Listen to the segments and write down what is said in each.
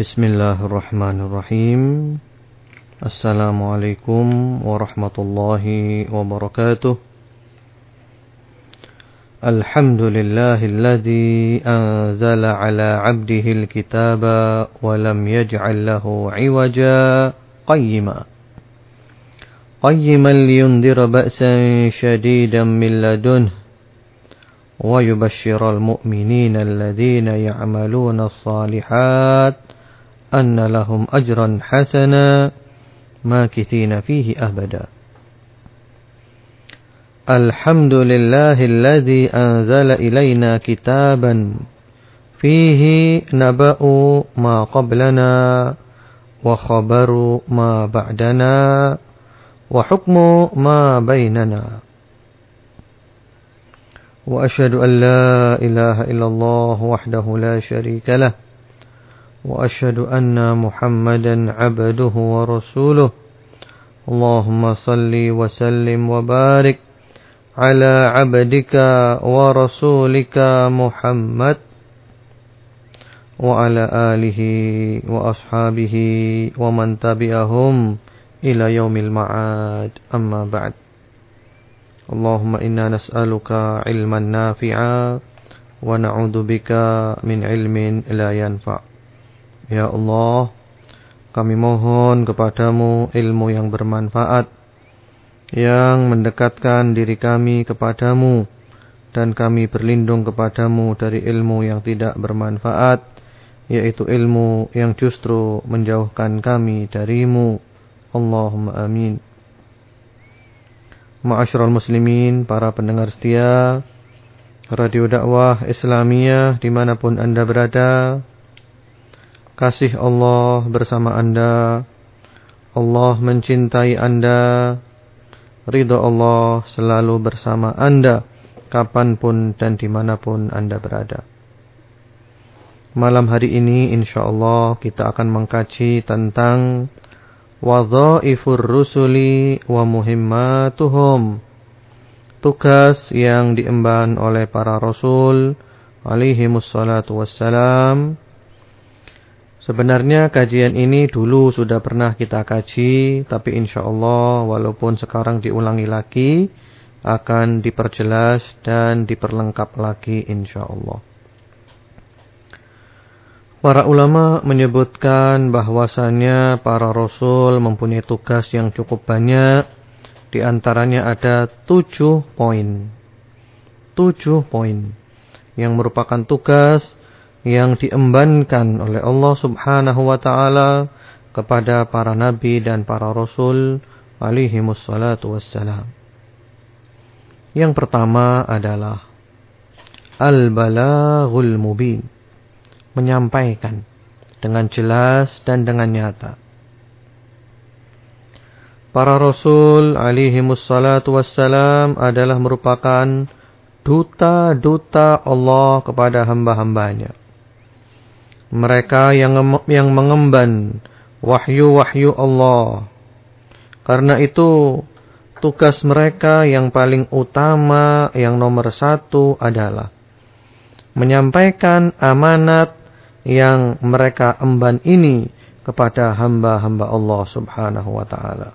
بسم الله الرحمن الرحيم السلام عليكم ورحمة الله وبركاته الحمد لله الذي أنزل على عبده الكتاب ولم يجعل له عوجا قيما قيما لينذر بأسا شديدا من لدنه ويبشر المؤمنين الذين يعملون الصالحات أن لهم أجرا حسنا ماكثين فيه أبدا. الحمد لله الذي أنزل إلينا كتابا فيه نبأ ما قبلنا وخبر ما بعدنا وحكم ما بيننا. وأشهد أن لا إله إلا الله وحده لا شريك له وأشهد أن محمدا عبده ورسوله. اللهم صل وسلم وبارك على عبدك ورسولك محمد وعلى آله وأصحابه ومن تبعهم إلى يوم المعاد. أما بعد. اللهم إنا نسألك علما نافعا ونعوذ بك من علم لا ينفع. Ya Allah, kami mohon kepadamu ilmu yang bermanfaat, yang mendekatkan diri kami kepadamu, dan kami berlindung kepadamu dari ilmu yang tidak bermanfaat, yaitu ilmu yang justru menjauhkan kami darimu. Allahumma amin. Ma'asyiral muslimin, para pendengar setia, Radio dakwah Islamiyah di mana pun anda berada, kasih Allah bersama anda, Allah mencintai anda, ridho Allah selalu bersama anda, kapan pun dan di mana pun anda berada. Malam hari ini insyaAllah kita akan mengkaji tentang Wadha'ifur rusuli wa muhimmatuhum. Tugas yang diemban oleh para rasul alaihi mussalatu wassalam Sebenarnya kajian ini dulu sudah pernah kita kaji, tapi insya Allah walaupun sekarang diulangi lagi, akan diperjelas dan diperlengkap lagi insya Allah. Para ulama menyebutkan bahwasannya para rasul mempunyai tugas yang cukup banyak. Di antaranya ada tujuh poin. Tujuh poin. Yang merupakan tugas yang diembankan oleh Allah subhanahu wa ta'ala kepada para nabi dan para rasul alaihi wassalam. Yang pertama adalah al-balaghul mubin. Menyampaikan dengan jelas dan dengan nyata. Para rasul alaihi wassalatu wassalam adalah merupakan duta-duta Allah kepada hamba-hambanya mereka yang yang mengemban wahyu-wahyu Allah. Karena itu tugas mereka yang paling utama, yang nomor satu adalah menyampaikan amanat yang mereka emban ini kepada hamba-hamba Allah subhanahu wa ta'ala.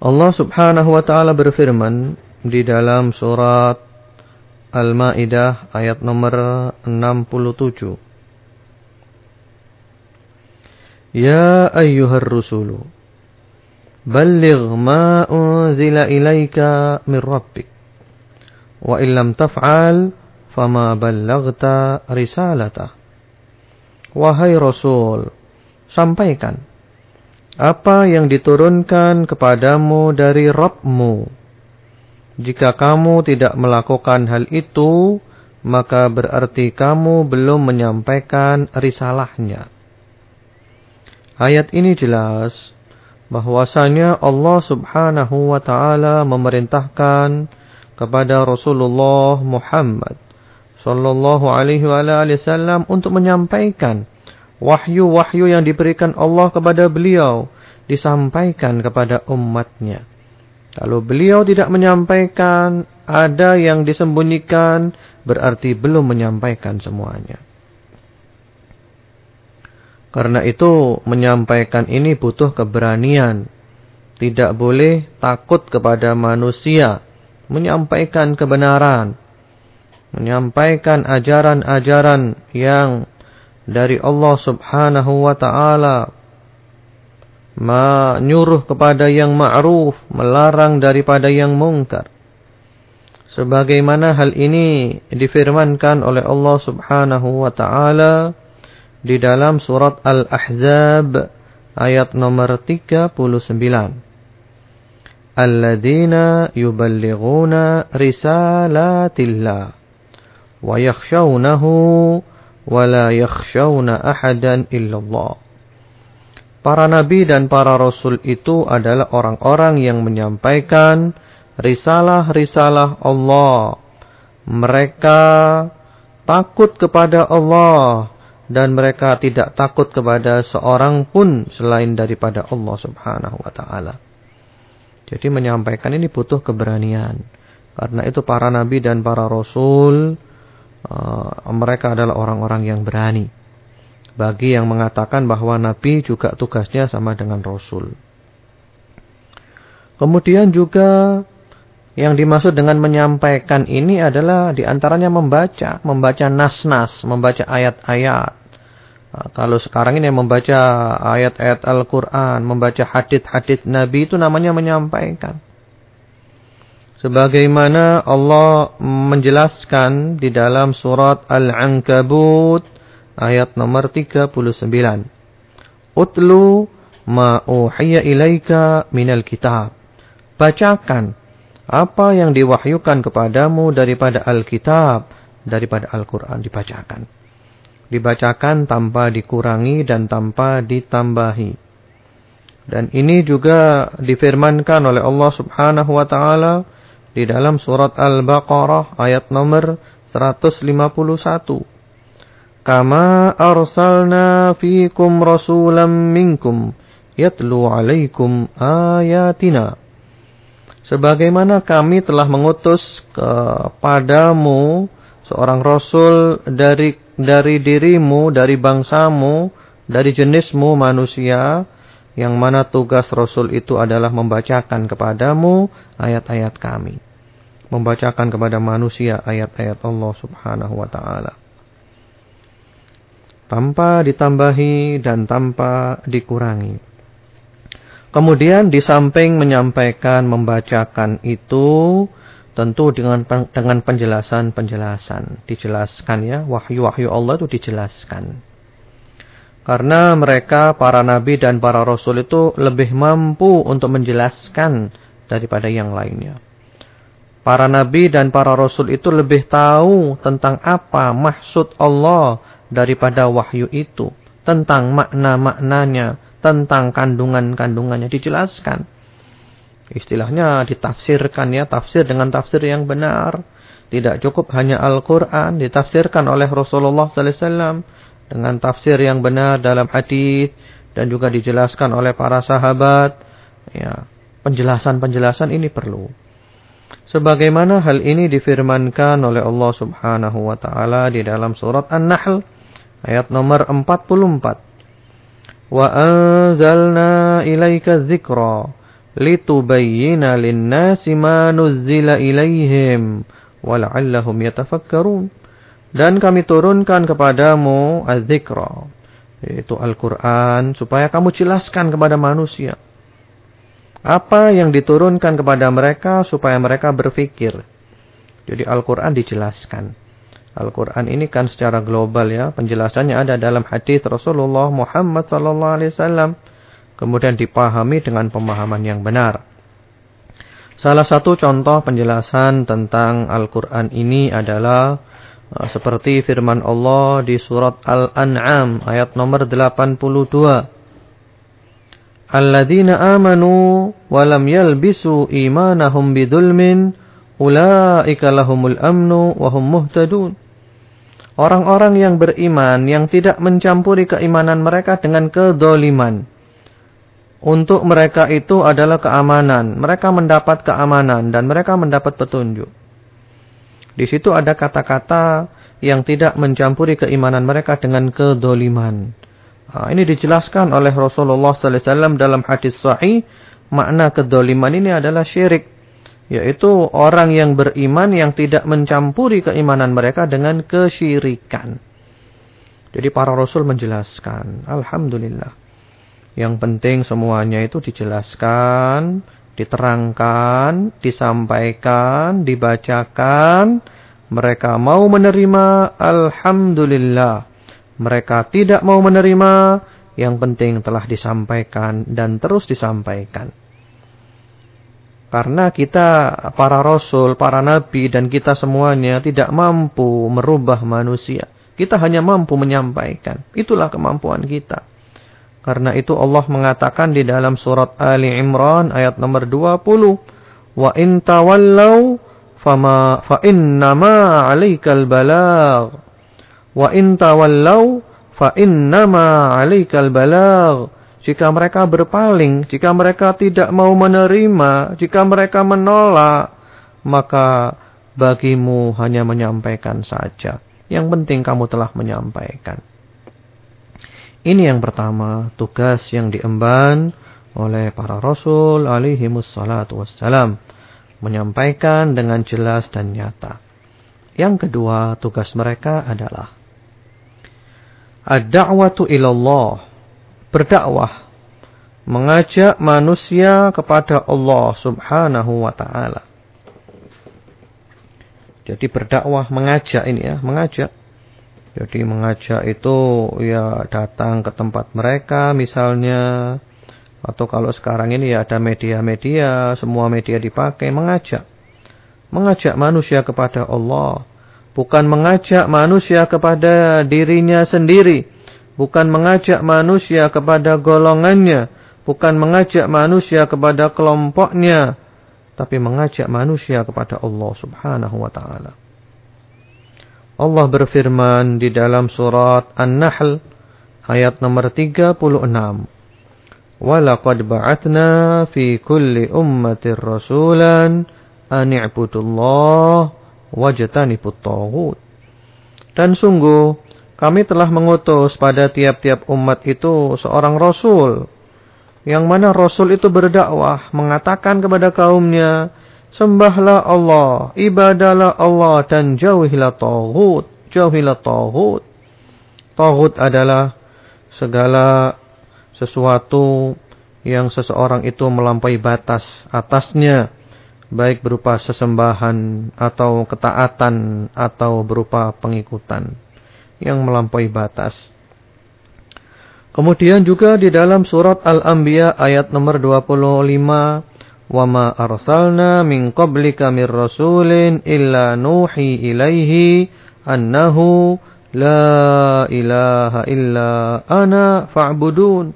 Allah subhanahu wa ta'ala berfirman di dalam surat Al-Maidah ayat nomor 67. Ya ayyuhar rusulu balligh ma unzila ilaika min rabbik wa illam taf'al fama ballaghta risalatah Wahai Rasul sampaikan apa yang diturunkan kepadamu dari Rabbmu jika kamu tidak melakukan hal itu, maka berarti kamu belum menyampaikan risalahnya. Ayat ini jelas bahwasanya Allah Subhanahu wa taala memerintahkan kepada Rasulullah Muhammad sallallahu alaihi wasallam untuk menyampaikan wahyu-wahyu yang diberikan Allah kepada beliau disampaikan kepada umatnya. Kalau beliau tidak menyampaikan, ada yang disembunyikan, berarti belum menyampaikan semuanya. Karena itu menyampaikan ini butuh keberanian. Tidak boleh takut kepada manusia. Menyampaikan kebenaran. Menyampaikan ajaran-ajaran yang dari Allah subhanahu wa ta'ala menyuruh kepada yang ma'ruf, melarang daripada yang mungkar. Sebagaimana hal ini difirmankan oleh Allah Subhanahu wa taala di dalam surat Al-Ahzab ayat nomor 39. Alladzina yuballighuna risalatillah wa yakhshawnahu wa la yakhshawna ahadan illallah. Para nabi dan para rasul itu adalah orang-orang yang menyampaikan risalah-risalah Allah. Mereka takut kepada Allah dan mereka tidak takut kepada seorang pun selain daripada Allah Subhanahu wa taala. Jadi menyampaikan ini butuh keberanian. Karena itu para nabi dan para rasul uh, mereka adalah orang-orang yang berani bagi yang mengatakan bahwa Nabi juga tugasnya sama dengan Rasul. Kemudian juga yang dimaksud dengan menyampaikan ini adalah di antaranya membaca, membaca nas-nas, membaca ayat-ayat. Nah, kalau sekarang ini membaca ayat-ayat Al-Quran, membaca hadith-hadith Nabi itu namanya menyampaikan. Sebagaimana Allah menjelaskan di dalam surat Al-Ankabut ayat nomor 39. Utlu ma uhiya ilaika minal kitab. Bacakan apa yang diwahyukan kepadamu daripada Alkitab, daripada Al-Quran dibacakan. Dibacakan tanpa dikurangi dan tanpa ditambahi. Dan ini juga difirmankan oleh Allah subhanahu wa ta'ala di dalam surat Al-Baqarah ayat nomor 151. Kama arsalna fikum rasulam minkum yatlu alaikum ayatina. Sebagaimana kami telah mengutus kepadamu seorang rasul dari dari dirimu, dari bangsamu, dari jenismu manusia, yang mana tugas rasul itu adalah membacakan kepadamu ayat-ayat kami. Membacakan kepada manusia ayat-ayat Allah Subhanahu wa taala tanpa ditambahi dan tanpa dikurangi. Kemudian di samping menyampaikan, membacakan itu tentu dengan dengan penjelasan-penjelasan, dijelaskan ya, wahyu-wahyu Allah itu dijelaskan. Karena mereka para nabi dan para rasul itu lebih mampu untuk menjelaskan daripada yang lainnya. Para nabi dan para rasul itu lebih tahu tentang apa maksud Allah daripada wahyu itu. Tentang makna-maknanya, tentang kandungan-kandungannya dijelaskan. Istilahnya ditafsirkan ya, tafsir dengan tafsir yang benar. Tidak cukup hanya Al-Quran, ditafsirkan oleh Rasulullah SAW dengan tafsir yang benar dalam hadis dan juga dijelaskan oleh para sahabat. Ya, penjelasan-penjelasan ini perlu. Sebagaimana hal ini difirmankan oleh Allah Subhanahu wa taala di dalam surat An-Nahl Ayat nomor 44. Wa anzalna ilaika dzikra litubayyana lin-nasi ma nuzzila ilaihim wa la'allahum yatafakkarun. Dan kami turunkan kepadamu az-dzikra, yaitu Al-Qur'an supaya kamu jelaskan kepada manusia apa yang diturunkan kepada mereka supaya mereka berfikir. Jadi Al-Qur'an dijelaskan. Al-Quran ini kan secara global ya. Penjelasannya ada dalam hadis Rasulullah Muhammad wasallam. Kemudian dipahami dengan pemahaman yang benar. Salah satu contoh penjelasan tentang Al-Quran ini adalah uh, seperti firman Allah di surat Al-An'am ayat nomor 82. Alladzina amanu wa lam yalbisu imanahum bidulmin ulaika lahumul amnu wa hum muhtadun. Orang-orang yang beriman yang tidak mencampuri keimanan mereka dengan kedoliman. Untuk mereka itu adalah keamanan. Mereka mendapat keamanan dan mereka mendapat petunjuk. Di situ ada kata-kata yang tidak mencampuri keimanan mereka dengan kedoliman. Nah, ini dijelaskan oleh Rasulullah SAW dalam hadis sahih. Makna kedoliman ini adalah syirik. Yaitu orang yang beriman yang tidak mencampuri keimanan mereka dengan kesyirikan. Jadi para Rasul menjelaskan. Alhamdulillah. Yang penting semuanya itu dijelaskan diterangkan, disampaikan, dibacakan, mereka mau menerima, alhamdulillah. Mereka tidak mau menerima, yang penting telah disampaikan dan terus disampaikan. Karena kita, para rasul, para nabi, dan kita semuanya tidak mampu merubah manusia. Kita hanya mampu menyampaikan. Itulah kemampuan kita. Karena itu Allah mengatakan di dalam surat Ali Imran ayat nomor 20, "Wa in tawallaw fama fa innama 'alaikal balagh." Wa in tawallaw fa innama 'alaikal balagh. Jika mereka berpaling, jika mereka tidak mau menerima, jika mereka menolak, maka bagimu hanya menyampaikan saja. Yang penting kamu telah menyampaikan. Ini yang pertama, tugas yang diemban oleh para rasul alaihi wassalatu wassalam. Menyampaikan dengan jelas dan nyata. Yang kedua, tugas mereka adalah ad-da'watu ilallah, berdakwah, mengajak manusia kepada Allah Subhanahu wa taala. Jadi berdakwah mengajak ini ya, mengajak jadi mengajak itu ya datang ke tempat mereka misalnya. Atau kalau sekarang ini ya ada media-media, semua media dipakai mengajak. Mengajak manusia kepada Allah. Bukan mengajak manusia kepada dirinya sendiri. Bukan mengajak manusia kepada golongannya. Bukan mengajak manusia kepada kelompoknya. Tapi mengajak manusia kepada Allah subhanahu wa ta'ala. Allah berfirman di dalam surat An-Nahl ayat nomor 36. Walaqad ba'atna fi kulli ummatir rasulan an i'budullah wajtanibut taghut. Dan sungguh kami telah mengutus pada tiap-tiap umat itu seorang rasul yang mana rasul itu berdakwah mengatakan kepada kaumnya Sembahlah Allah, ibadalah Allah dan jauhilah tauhid, jauhilah tauhid. Tauhid adalah segala sesuatu yang seseorang itu melampaui batas atasnya, baik berupa sesembahan atau ketaatan atau berupa pengikutan yang melampaui batas. Kemudian juga di dalam surat Al-Anbiya ayat nomor 25 wa ma arsalna min qablika mir rasulin illa nuhi ilaihi annahu la ilaha illa ana fa'budun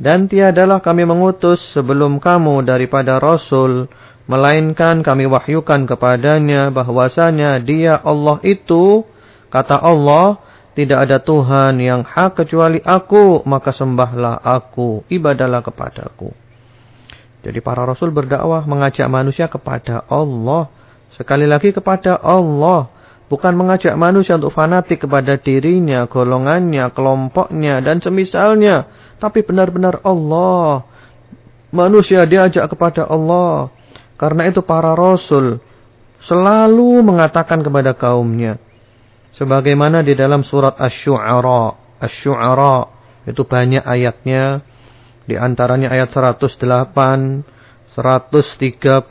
dan tiadalah kami mengutus sebelum kamu daripada rasul melainkan kami wahyukan kepadanya bahwasanya dia Allah itu kata Allah tidak ada Tuhan yang hak kecuali aku maka sembahlah aku ibadalah kepadaku jadi para rasul berdakwah mengajak manusia kepada Allah. Sekali lagi kepada Allah. Bukan mengajak manusia untuk fanatik kepada dirinya, golongannya, kelompoknya, dan semisalnya. Tapi benar-benar Allah. Manusia diajak kepada Allah. Karena itu para rasul selalu mengatakan kepada kaumnya. Sebagaimana di dalam surat Ash-Shu'ara. Ash-Shu'ara itu banyak ayatnya di antaranya ayat 108, 136,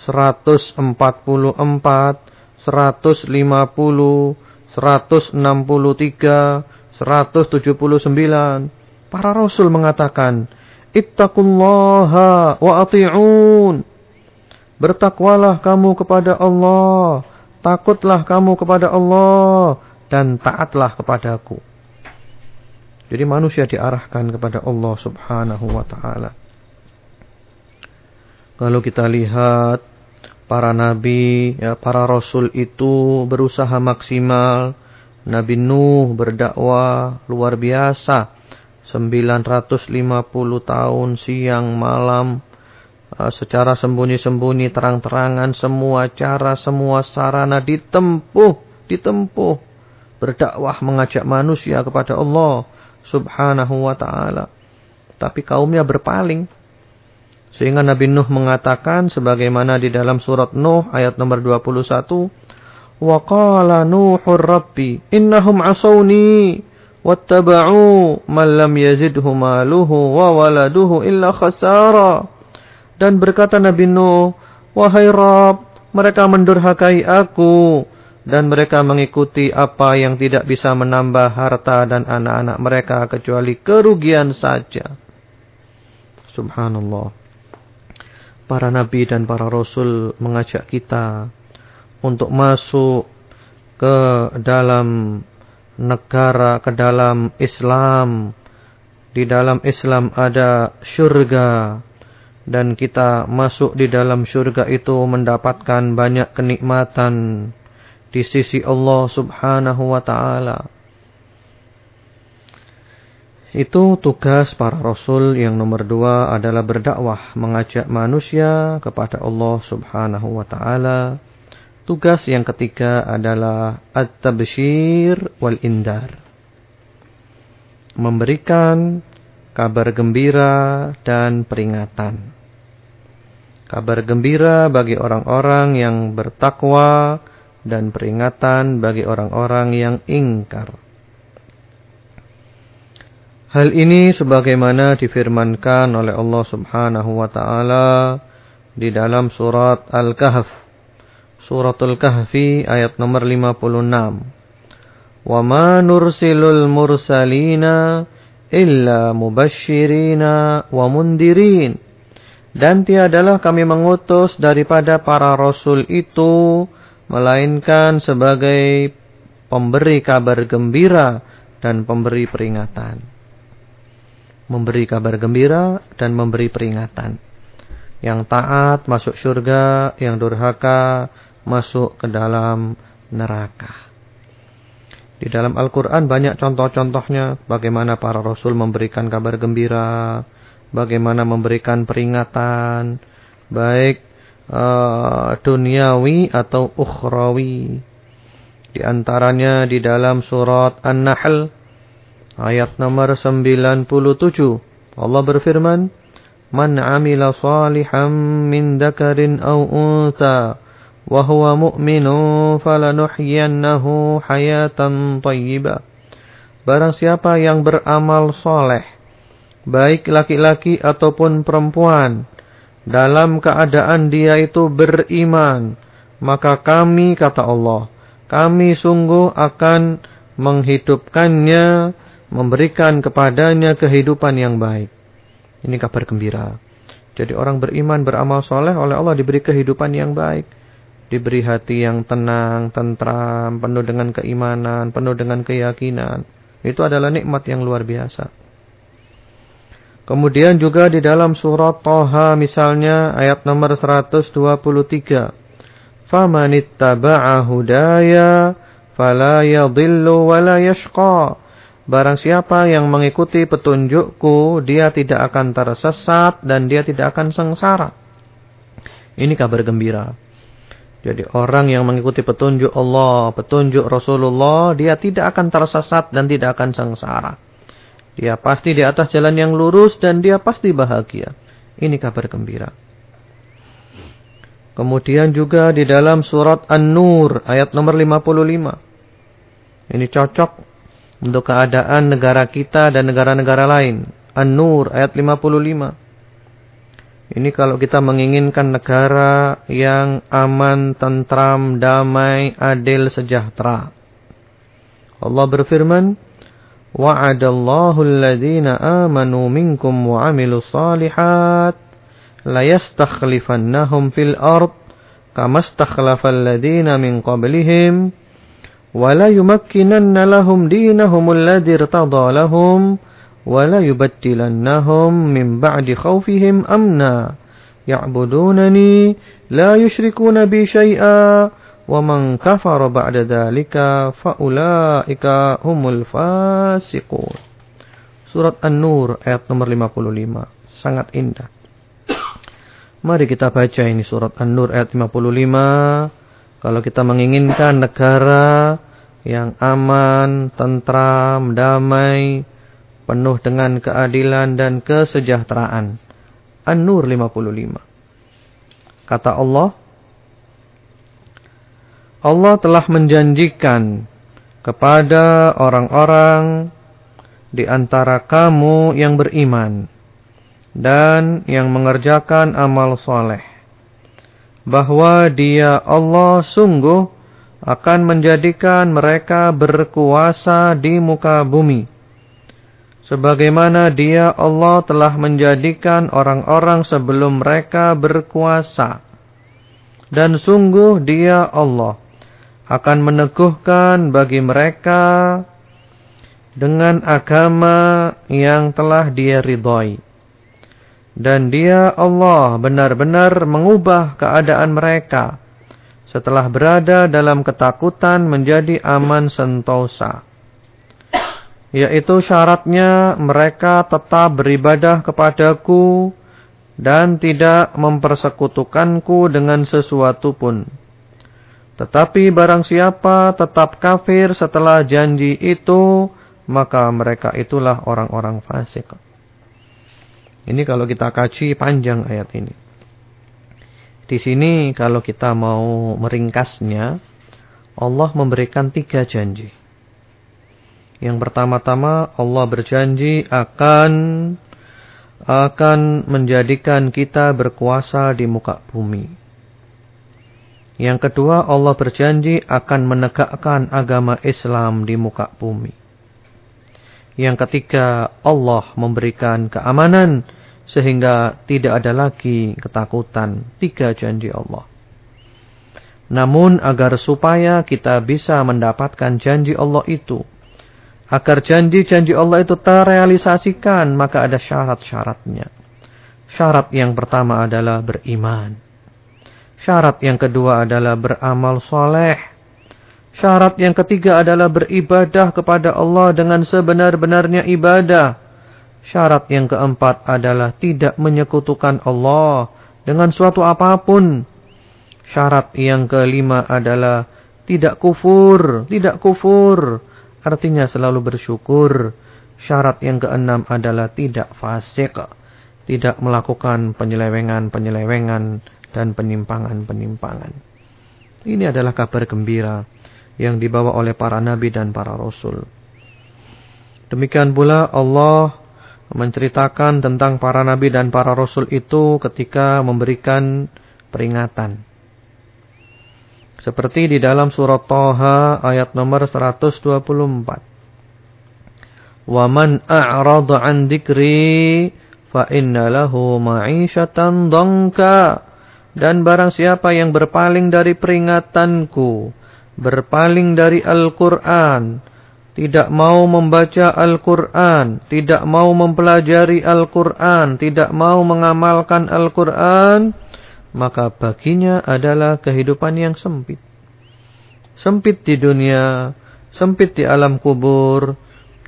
144, 150, 163, 179. Para rasul mengatakan, Ittaqullaha wa ati'un. Bertakwalah kamu kepada Allah. Takutlah kamu kepada Allah. Dan taatlah kepadaku. Jadi manusia diarahkan kepada Allah subhanahu wa ta'ala. Kalau kita lihat para nabi, ya, para rasul itu berusaha maksimal. Nabi Nuh berdakwah luar biasa. 950 tahun siang malam. Uh, secara sembunyi-sembunyi, terang-terangan, semua cara, semua sarana ditempuh, ditempuh. Berdakwah mengajak manusia kepada Allah subhanahu wa ta'ala. Tapi kaumnya berpaling. Sehingga Nabi Nuh mengatakan sebagaimana di dalam surat Nuh ayat nomor 21. Wa qala Nuhur Rabbi innahum asawni wattaba'u man lam yazidhu maluhu wa waladuhu illa khasara. Dan berkata Nabi Nuh, Wahai Rabb, mereka mendurhakai aku dan mereka mengikuti apa yang tidak bisa menambah harta dan anak-anak mereka kecuali kerugian saja. Subhanallah para nabi dan para rasul mengajak kita untuk masuk ke dalam negara, ke dalam Islam. Di dalam Islam ada syurga. Dan kita masuk di dalam syurga itu mendapatkan banyak kenikmatan di sisi Allah subhanahu wa ta'ala. Itu tugas para rasul yang nomor dua adalah berdakwah, mengajak manusia kepada Allah subhanahu wa ta'ala. Tugas yang ketiga adalah at-tabshir wal indar. Memberikan kabar gembira dan peringatan. Kabar gembira bagi orang-orang yang bertakwa dan peringatan bagi orang-orang yang ingkar. Hal ini sebagaimana difirmankan oleh Allah Subhanahu wa taala di dalam surat Al-Kahf. Suratul Kahfi ayat nomor 56. Wa ma nursilul mursalina illa mubashshirina wa mundirin. Dan tiadalah kami mengutus daripada para rasul itu melainkan sebagai pemberi kabar gembira dan pemberi peringatan memberi kabar gembira dan memberi peringatan. Yang taat masuk surga, yang durhaka masuk ke dalam neraka. Di dalam Al-Quran banyak contoh-contohnya bagaimana para Rasul memberikan kabar gembira, bagaimana memberikan peringatan, baik uh, duniawi atau ukhrawi. Di antaranya di dalam surat An-Nahl Ayat nomor 97. Allah berfirman, "Man 'amila salihan min dzakarin aw untha wa huwa mu'minun falanuhyiyannahu hayatan thayyibah." Barang siapa yang beramal soleh, baik laki-laki ataupun perempuan, dalam keadaan dia itu beriman, maka kami, kata Allah, kami sungguh akan menghidupkannya memberikan kepadanya kehidupan yang baik. Ini kabar gembira. Jadi orang beriman, beramal soleh oleh Allah diberi kehidupan yang baik. Diberi hati yang tenang, tentram, penuh dengan keimanan, penuh dengan keyakinan. Itu adalah nikmat yang luar biasa. Kemudian juga di dalam surat Toha misalnya ayat nomor 123. Famanittaba'a hudaya fala yadhillu wa la yashqa. Barang siapa yang mengikuti petunjukku, dia tidak akan tersesat dan dia tidak akan sengsara. Ini kabar gembira. Jadi orang yang mengikuti petunjuk Allah, petunjuk Rasulullah, dia tidak akan tersesat dan tidak akan sengsara. Dia pasti di atas jalan yang lurus dan dia pasti bahagia. Ini kabar gembira. Kemudian juga di dalam surat An-Nur ayat nomor 55. Ini cocok untuk keadaan negara kita dan negara-negara lain. An-Nur ayat 55. Ini kalau kita menginginkan negara yang aman, tentram, damai, adil, sejahtera. Allah berfirman, وعد الله الذين آمنوا منكم وعملوا الصالحات ليستخلفنهم في الأرض كما استخلف الذين من قبلهم وليمكنن لهم دينهم الذي ارتضى لهم وليبتلنهم من بعد خوفهم أمنا. يعبدونني لا يشركون بي شيئا wa man kafara ba'da dzalika fa ulaika humul fasiqun. Surat An-Nur ayat nomor 55. Sangat indah. Mari kita baca ini surat An-Nur ayat 55. Kalau kita menginginkan negara yang aman, tentram, damai, penuh dengan keadilan dan kesejahteraan. An-Nur 55. Kata Allah, Allah telah menjanjikan kepada orang-orang di antara kamu yang beriman dan yang mengerjakan amal soleh. Bahwa dia Allah sungguh akan menjadikan mereka berkuasa di muka bumi. Sebagaimana dia Allah telah menjadikan orang-orang sebelum mereka berkuasa. Dan sungguh dia Allah akan meneguhkan bagi mereka dengan agama yang telah dia ridhoi. Dan dia Allah benar-benar mengubah keadaan mereka setelah berada dalam ketakutan menjadi aman sentosa. Yaitu syaratnya mereka tetap beribadah kepadaku dan tidak mempersekutukanku dengan sesuatu pun. Tetapi barang siapa tetap kafir setelah janji itu, maka mereka itulah orang-orang fasik. Ini kalau kita kaji panjang ayat ini. Di sini kalau kita mau meringkasnya, Allah memberikan tiga janji. Yang pertama-tama Allah berjanji akan akan menjadikan kita berkuasa di muka bumi. Yang kedua Allah berjanji akan menegakkan agama Islam di muka bumi. Yang ketiga, Allah memberikan keamanan sehingga tidak ada lagi ketakutan. Tiga janji Allah. Namun agar supaya kita bisa mendapatkan janji Allah itu. Agar janji-janji Allah itu terrealisasikan, maka ada syarat-syaratnya. Syarat yang pertama adalah beriman. Syarat yang kedua adalah beramal soleh. Syarat yang ketiga adalah beribadah kepada Allah dengan sebenar-benarnya ibadah. Syarat yang keempat adalah tidak menyekutukan Allah dengan suatu apa pun. Syarat yang kelima adalah tidak kufur, tidak kufur. Artinya selalu bersyukur. Syarat yang keenam adalah tidak fasik. Tidak melakukan penyelewengan-penyelewengan dan penyimpangan-penyimpangan. Ini adalah kabar gembira yang dibawa oleh para nabi dan para rasul. Demikian pula Allah menceritakan tentang para nabi dan para rasul itu ketika memberikan peringatan. Seperti di dalam surat Taha ayat nomor 124. Wa man a'rada 'an dzikri fa inna lahu ma'isyatan dhanka. Dan barang siapa yang berpaling dari peringatanku, berpaling dari Al-Quran, tidak mau membaca Al-Quran, tidak mau mempelajari Al-Quran, tidak mau mengamalkan Al-Quran, maka baginya adalah kehidupan yang sempit. Sempit di dunia, sempit di alam kubur,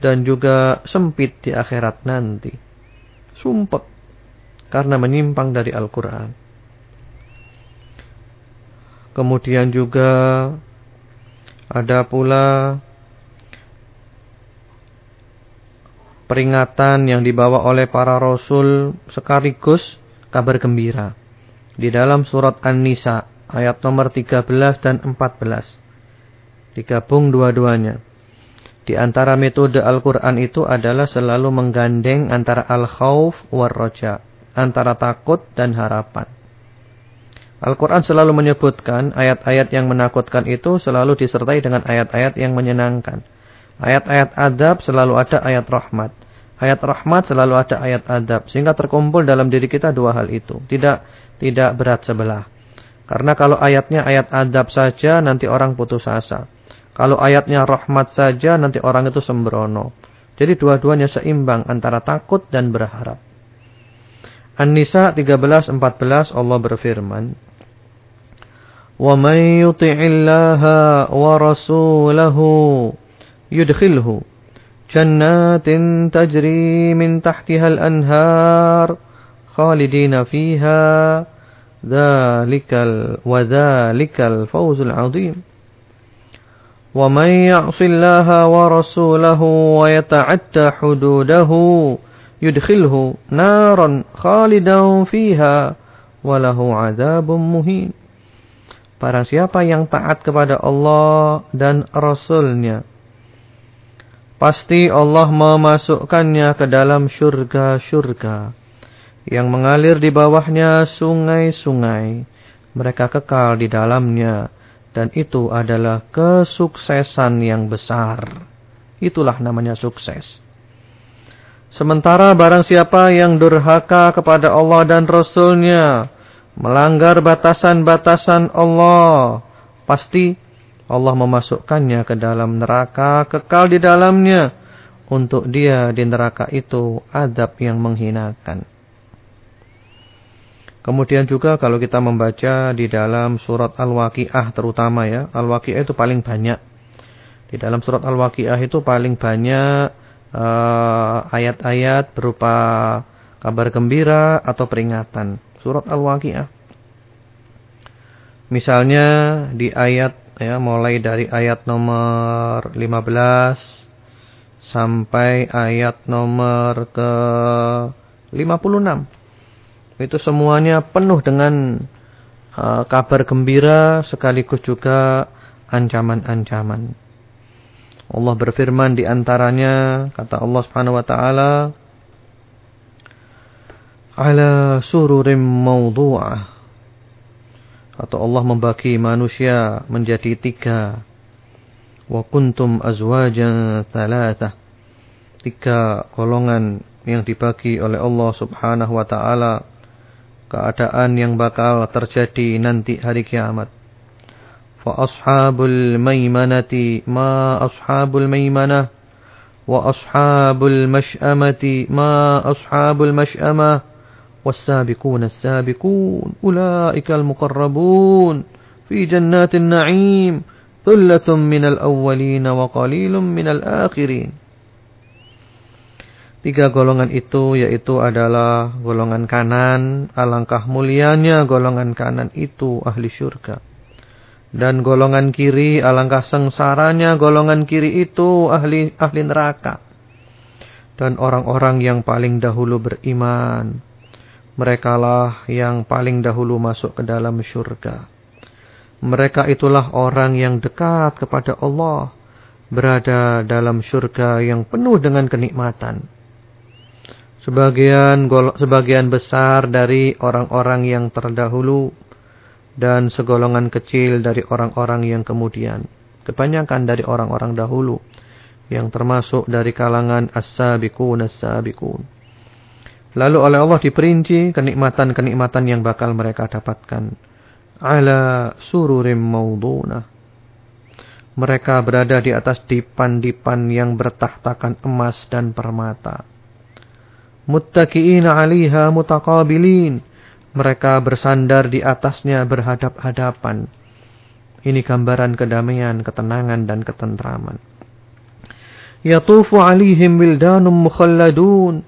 dan juga sempit di akhirat nanti. Sumpah karena menyimpang dari Al-Quran. Kemudian juga ada pula peringatan yang dibawa oleh para rasul sekaligus kabar gembira. Di dalam surat An-Nisa ayat nomor 13 dan 14. Digabung dua-duanya. Di antara metode Al-Quran itu adalah selalu menggandeng antara al-khawf war-roja. Antara takut dan harapan. Al-Quran selalu menyebutkan ayat-ayat yang menakutkan itu selalu disertai dengan ayat-ayat yang menyenangkan. Ayat-ayat adab selalu ada ayat rahmat. Ayat rahmat selalu ada ayat adab. Sehingga terkumpul dalam diri kita dua hal itu. Tidak tidak berat sebelah. Karena kalau ayatnya ayat adab saja nanti orang putus asa. Kalau ayatnya rahmat saja nanti orang itu sembrono. Jadi dua-duanya seimbang antara takut dan berharap. An-Nisa 13-14 Allah berfirman. ومن يطع الله ورسوله يدخله جنات تجري من تحتها الأنهار خالدين فيها ذلك وذلك الفوز العظيم. ومن يعص الله ورسوله ويتعدى حدوده يدخله نارا خالدا فيها وله عذاب مهين. Barang siapa yang taat kepada Allah dan Rasulnya Pasti Allah memasukkannya ke dalam syurga-syurga. Yang mengalir di bawahnya sungai-sungai. Mereka kekal di dalamnya. Dan itu adalah kesuksesan yang besar. Itulah namanya sukses. Sementara barang siapa yang durhaka kepada Allah dan Rasulnya. Melanggar batasan-batasan Allah. Pasti Allah memasukkannya ke dalam neraka, kekal di dalamnya. Untuk dia di neraka itu adab yang menghinakan. Kemudian juga kalau kita membaca di dalam surat Al-Waqi'ah terutama ya. Al-Waqi'ah itu paling banyak. Di dalam surat Al-Waqi'ah itu paling banyak eh, ayat-ayat uh, berupa kabar gembira atau peringatan. Surat Al-Waqi'ah. Misalnya di ayat ya mulai dari ayat nomor 15 sampai ayat nomor ke 56. Itu semuanya penuh dengan uh, kabar gembira sekaligus juga ancaman-ancaman. Allah berfirman di antaranya kata Allah Subhanahu wa taala ala sururim mawdu'ah atau Allah membagi manusia menjadi tiga. Wa kuntum azwajan thalatha. Tiga golongan yang dibagi oleh Allah Subhanahu wa taala keadaan yang bakal terjadi nanti hari kiamat. Fa ashabul maimanati ma ashabul maimanah wa ashabul mash'amati ma ashabul mash'amah والسابقون السابقون أولئك المقربون في جنات النعيم ثلة من الأولين وقليل من الآخرين Tiga golongan itu yaitu adalah golongan kanan, alangkah mulianya golongan kanan itu ahli syurga. Dan golongan kiri, alangkah sengsaranya golongan kiri itu ahli ahli neraka. Dan orang-orang yang paling dahulu beriman, merekalah yang paling dahulu masuk ke dalam syurga. Mereka itulah orang yang dekat kepada Allah, berada dalam syurga yang penuh dengan kenikmatan. Sebagian sebagian besar dari orang-orang yang terdahulu dan segolongan kecil dari orang-orang yang kemudian. Kebanyakan dari orang-orang dahulu yang termasuk dari kalangan as-sabiqun as-sabiqun. Lalu oleh Allah diperinci kenikmatan-kenikmatan yang bakal mereka dapatkan. Ala sururim mauduna. Mereka berada di atas dipan-dipan yang bertahtakan emas dan permata. Muttaki'ina aliha mutaqabilin. Mereka bersandar di atasnya berhadap-hadapan. Ini gambaran kedamaian, ketenangan dan ketentraman. Yatufu alihim wildanum mukhalladun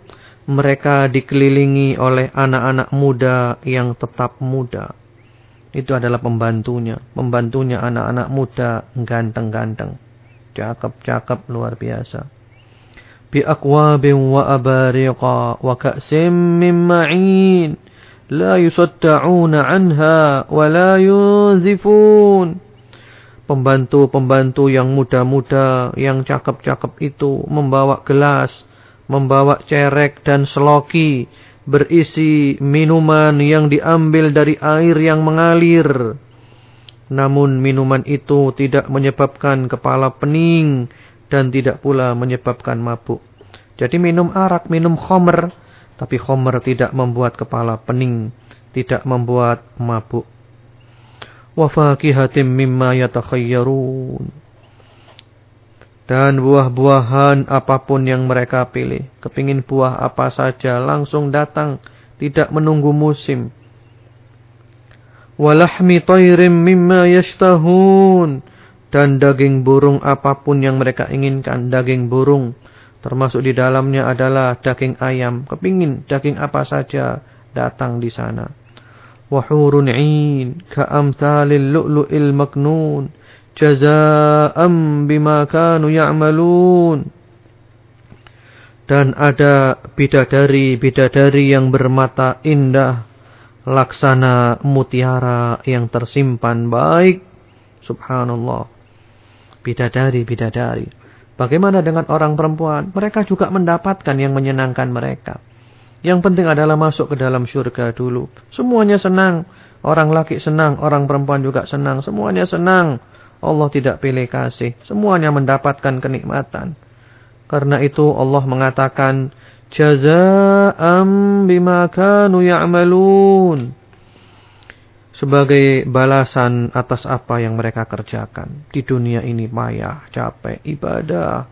mereka dikelilingi oleh anak-anak muda yang tetap muda. Itu adalah pembantunya. Pembantunya anak-anak muda ganteng-ganteng. Cakep-cakep luar biasa. Bi akwabin wa abariqa wa ka'sim min ma'in. La yusadda'una anha wa la yunzifun. Pembantu-pembantu yang muda-muda, yang cakep-cakep itu membawa gelas membawa cerek dan seloki berisi minuman yang diambil dari air yang mengalir. Namun minuman itu tidak menyebabkan kepala pening dan tidak pula menyebabkan mabuk. Jadi minum arak, minum khomer, tapi khomer tidak membuat kepala pening, tidak membuat mabuk. Wa fakihatim mimma yatakhayyarun dan buah-buahan apa pun yang mereka pilih. Kepingin buah apa saja langsung datang, tidak menunggu musim. Walahmi tayrim mimma yashtahun. Dan daging burung apa pun yang mereka inginkan, daging burung. Termasuk di dalamnya adalah daging ayam. Kepingin daging apa saja datang di sana. Wahurun in ka'amthalil lu'lu'il maknun jazaa'am bima kanu ya'malun. Dan ada bidadari-bidadari yang bermata indah laksana mutiara yang tersimpan baik. Subhanallah. Bidadari-bidadari bagaimana dengan orang perempuan? Mereka juga mendapatkan yang menyenangkan mereka. Yang penting adalah masuk ke dalam syurga dulu. Semuanya senang. Orang laki senang orang perempuan juga senang. Semuanya senang. Allah tidak pilih kasih. Semuanya mendapatkan kenikmatan. Karena itu Allah mengatakan, Jaza'am bima kanu ya'malun. Sebagai balasan atas apa yang mereka kerjakan. Di dunia ini payah, capek, ibadah.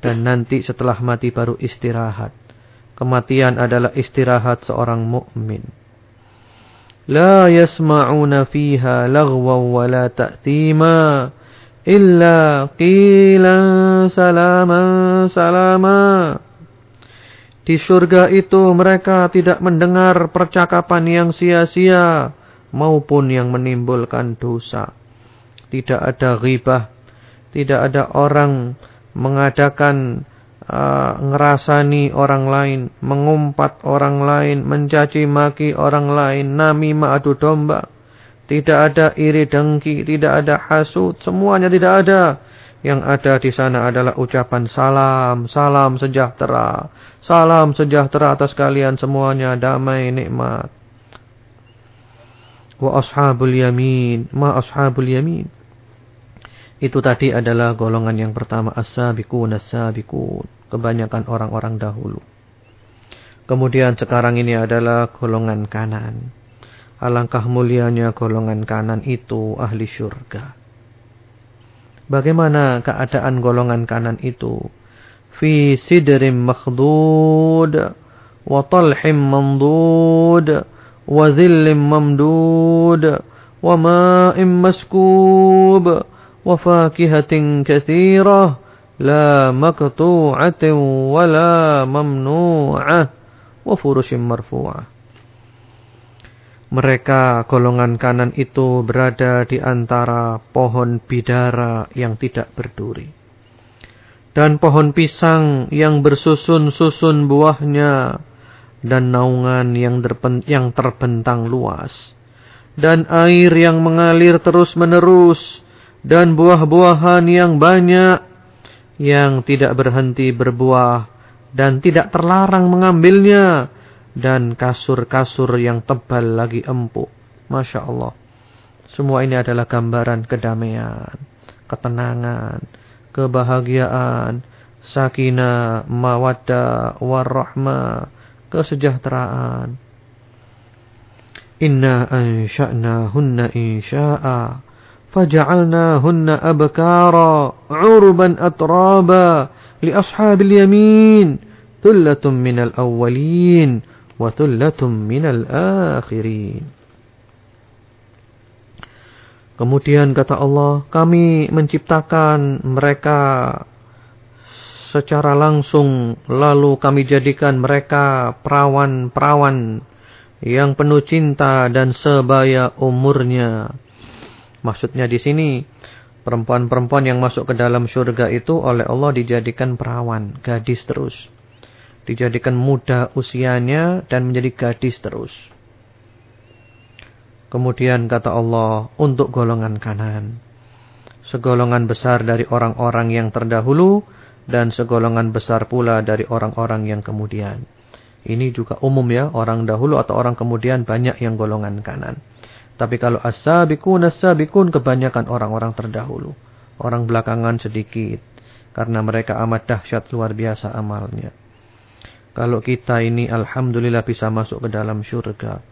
Dan nanti setelah mati baru istirahat. Kematian adalah istirahat seorang mukmin. Yasma'una fiha lagwa wa la ta'thima illa qilan salaman salama. Di surga itu mereka tidak mendengar percakapan yang sia-sia maupun yang menimbulkan dosa. Tidak ada ghibah, tidak ada orang mengadakan uh, ngerasani orang lain, mengumpat orang lain, mencaci maki orang lain, nami adu domba. Tidak ada iri dengki, tidak ada hasut, semuanya tidak ada. Yang ada di sana adalah ucapan salam, salam sejahtera. Salam sejahtera atas kalian semuanya, damai, nikmat. Wa ashabul yamin, ma ashabul yamin. Itu tadi adalah golongan yang pertama as-sabiqun as-sabiqun kebanyakan orang-orang dahulu. Kemudian sekarang ini adalah golongan kanan. Alangkah mulianya golongan kanan itu ahli syurga. Bagaimana keadaan golongan kanan itu? Fi sidrim makhdud, wa talhim mandud, wa zillim mamdud, wa ma'im maskub, wa fakihatin kathirah, لا مقطوعة ولا ممنوعة وفرش مرفوعة mereka golongan kanan itu berada di antara pohon bidara yang tidak berduri. Dan pohon pisang yang bersusun-susun buahnya. Dan naungan yang, yang terbentang luas. Dan air yang mengalir terus-menerus. dan buah-buahan yang banyak yang tidak berhenti berbuah dan tidak terlarang mengambilnya dan kasur-kasur yang tebal lagi empuk. Masya Allah. Semua ini adalah gambaran kedamaian, ketenangan, kebahagiaan, sakinah, mawaddah, warahmah, kesejahteraan. Inna ansha'na hunna insya'a فجعلناهن أبكارا عربا أترابا لأصحاب اليمين ثلة من الأولين وثلة من الآخرين Kemudian kata Allah, kami menciptakan mereka secara langsung, lalu kami jadikan mereka perawan-perawan yang penuh cinta dan sebaya umurnya. Maksudnya di sini perempuan-perempuan yang masuk ke dalam surga itu oleh Allah dijadikan perawan, gadis terus. Dijadikan muda usianya dan menjadi gadis terus. Kemudian kata Allah untuk golongan kanan. Segolongan besar dari orang-orang yang terdahulu dan segolongan besar pula dari orang-orang yang kemudian. Ini juga umum ya, orang dahulu atau orang kemudian banyak yang golongan kanan. Tapi kalau as-sabiqun as-sabiqun kebanyakan orang-orang terdahulu. Orang belakangan sedikit. Karena mereka amat dahsyat luar biasa amalnya. Kalau kita ini Alhamdulillah bisa masuk ke dalam syurga.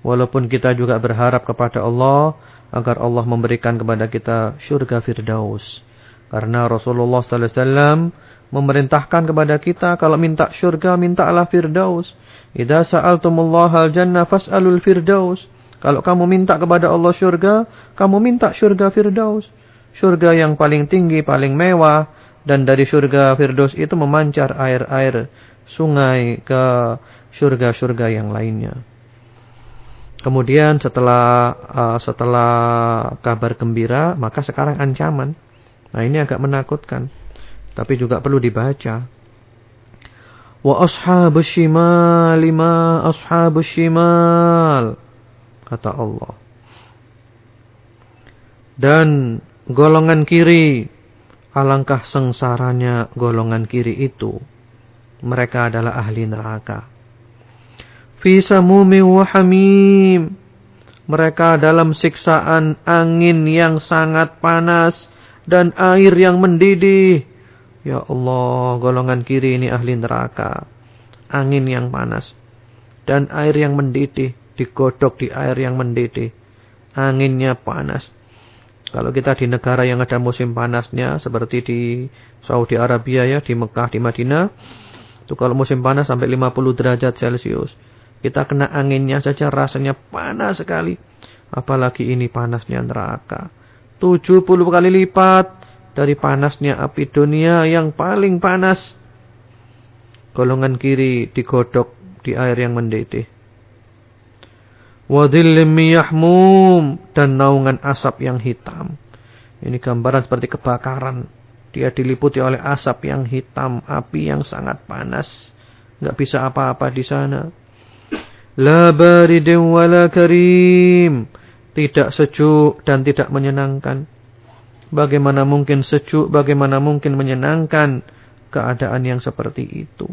Walaupun kita juga berharap kepada Allah. Agar Allah memberikan kepada kita syurga Firdaus. Karena Rasulullah SAW memerintahkan kepada kita. Kalau minta syurga, mintalah Firdaus. Idza sa'altumullaha al-jannah fas'alul Firdaus. Kalau kamu minta kepada Allah syurga, kamu minta syurga Firdaus. Syurga yang paling tinggi, paling mewah. Dan dari syurga Firdaus itu memancar air-air sungai ke syurga-syurga yang lainnya. Kemudian setelah uh, setelah kabar gembira, maka sekarang ancaman. Nah, ini agak menakutkan. Tapi juga perlu dibaca. Wa ashabus shimal lima ashabus shimal. Kata Allah. Dan golongan kiri. Alangkah sengsaranya golongan kiri itu. Mereka adalah ahli neraka. Fi samumi wa. Mereka dalam siksaan angin yang sangat panas dan air yang mendidih Ya Allah, golongan kiri ini ahli neraka. Angin yang panas. Dan air yang mendidih. Digodok di air yang mendidih. Anginnya panas. Kalau kita di negara yang ada musim panasnya. Seperti di Saudi Arabia ya. Di Mekah, di Madinah. Itu kalau musim panas sampai 50 derajat Celcius. Kita kena anginnya saja rasanya panas sekali. Apalagi ini panasnya neraka. 70 kali lipat dari panasnya api dunia yang paling panas. Golongan kiri digodok di air yang mendidih. Wadillim miyahmum dan naungan asap yang hitam. Ini gambaran seperti kebakaran. Dia diliputi oleh asap yang hitam, api yang sangat panas. Enggak bisa apa-apa di sana. La baridin wala karim. Tidak sejuk dan tidak menyenangkan. Bagaimana mungkin sejuk, bagaimana mungkin menyenangkan keadaan yang seperti itu.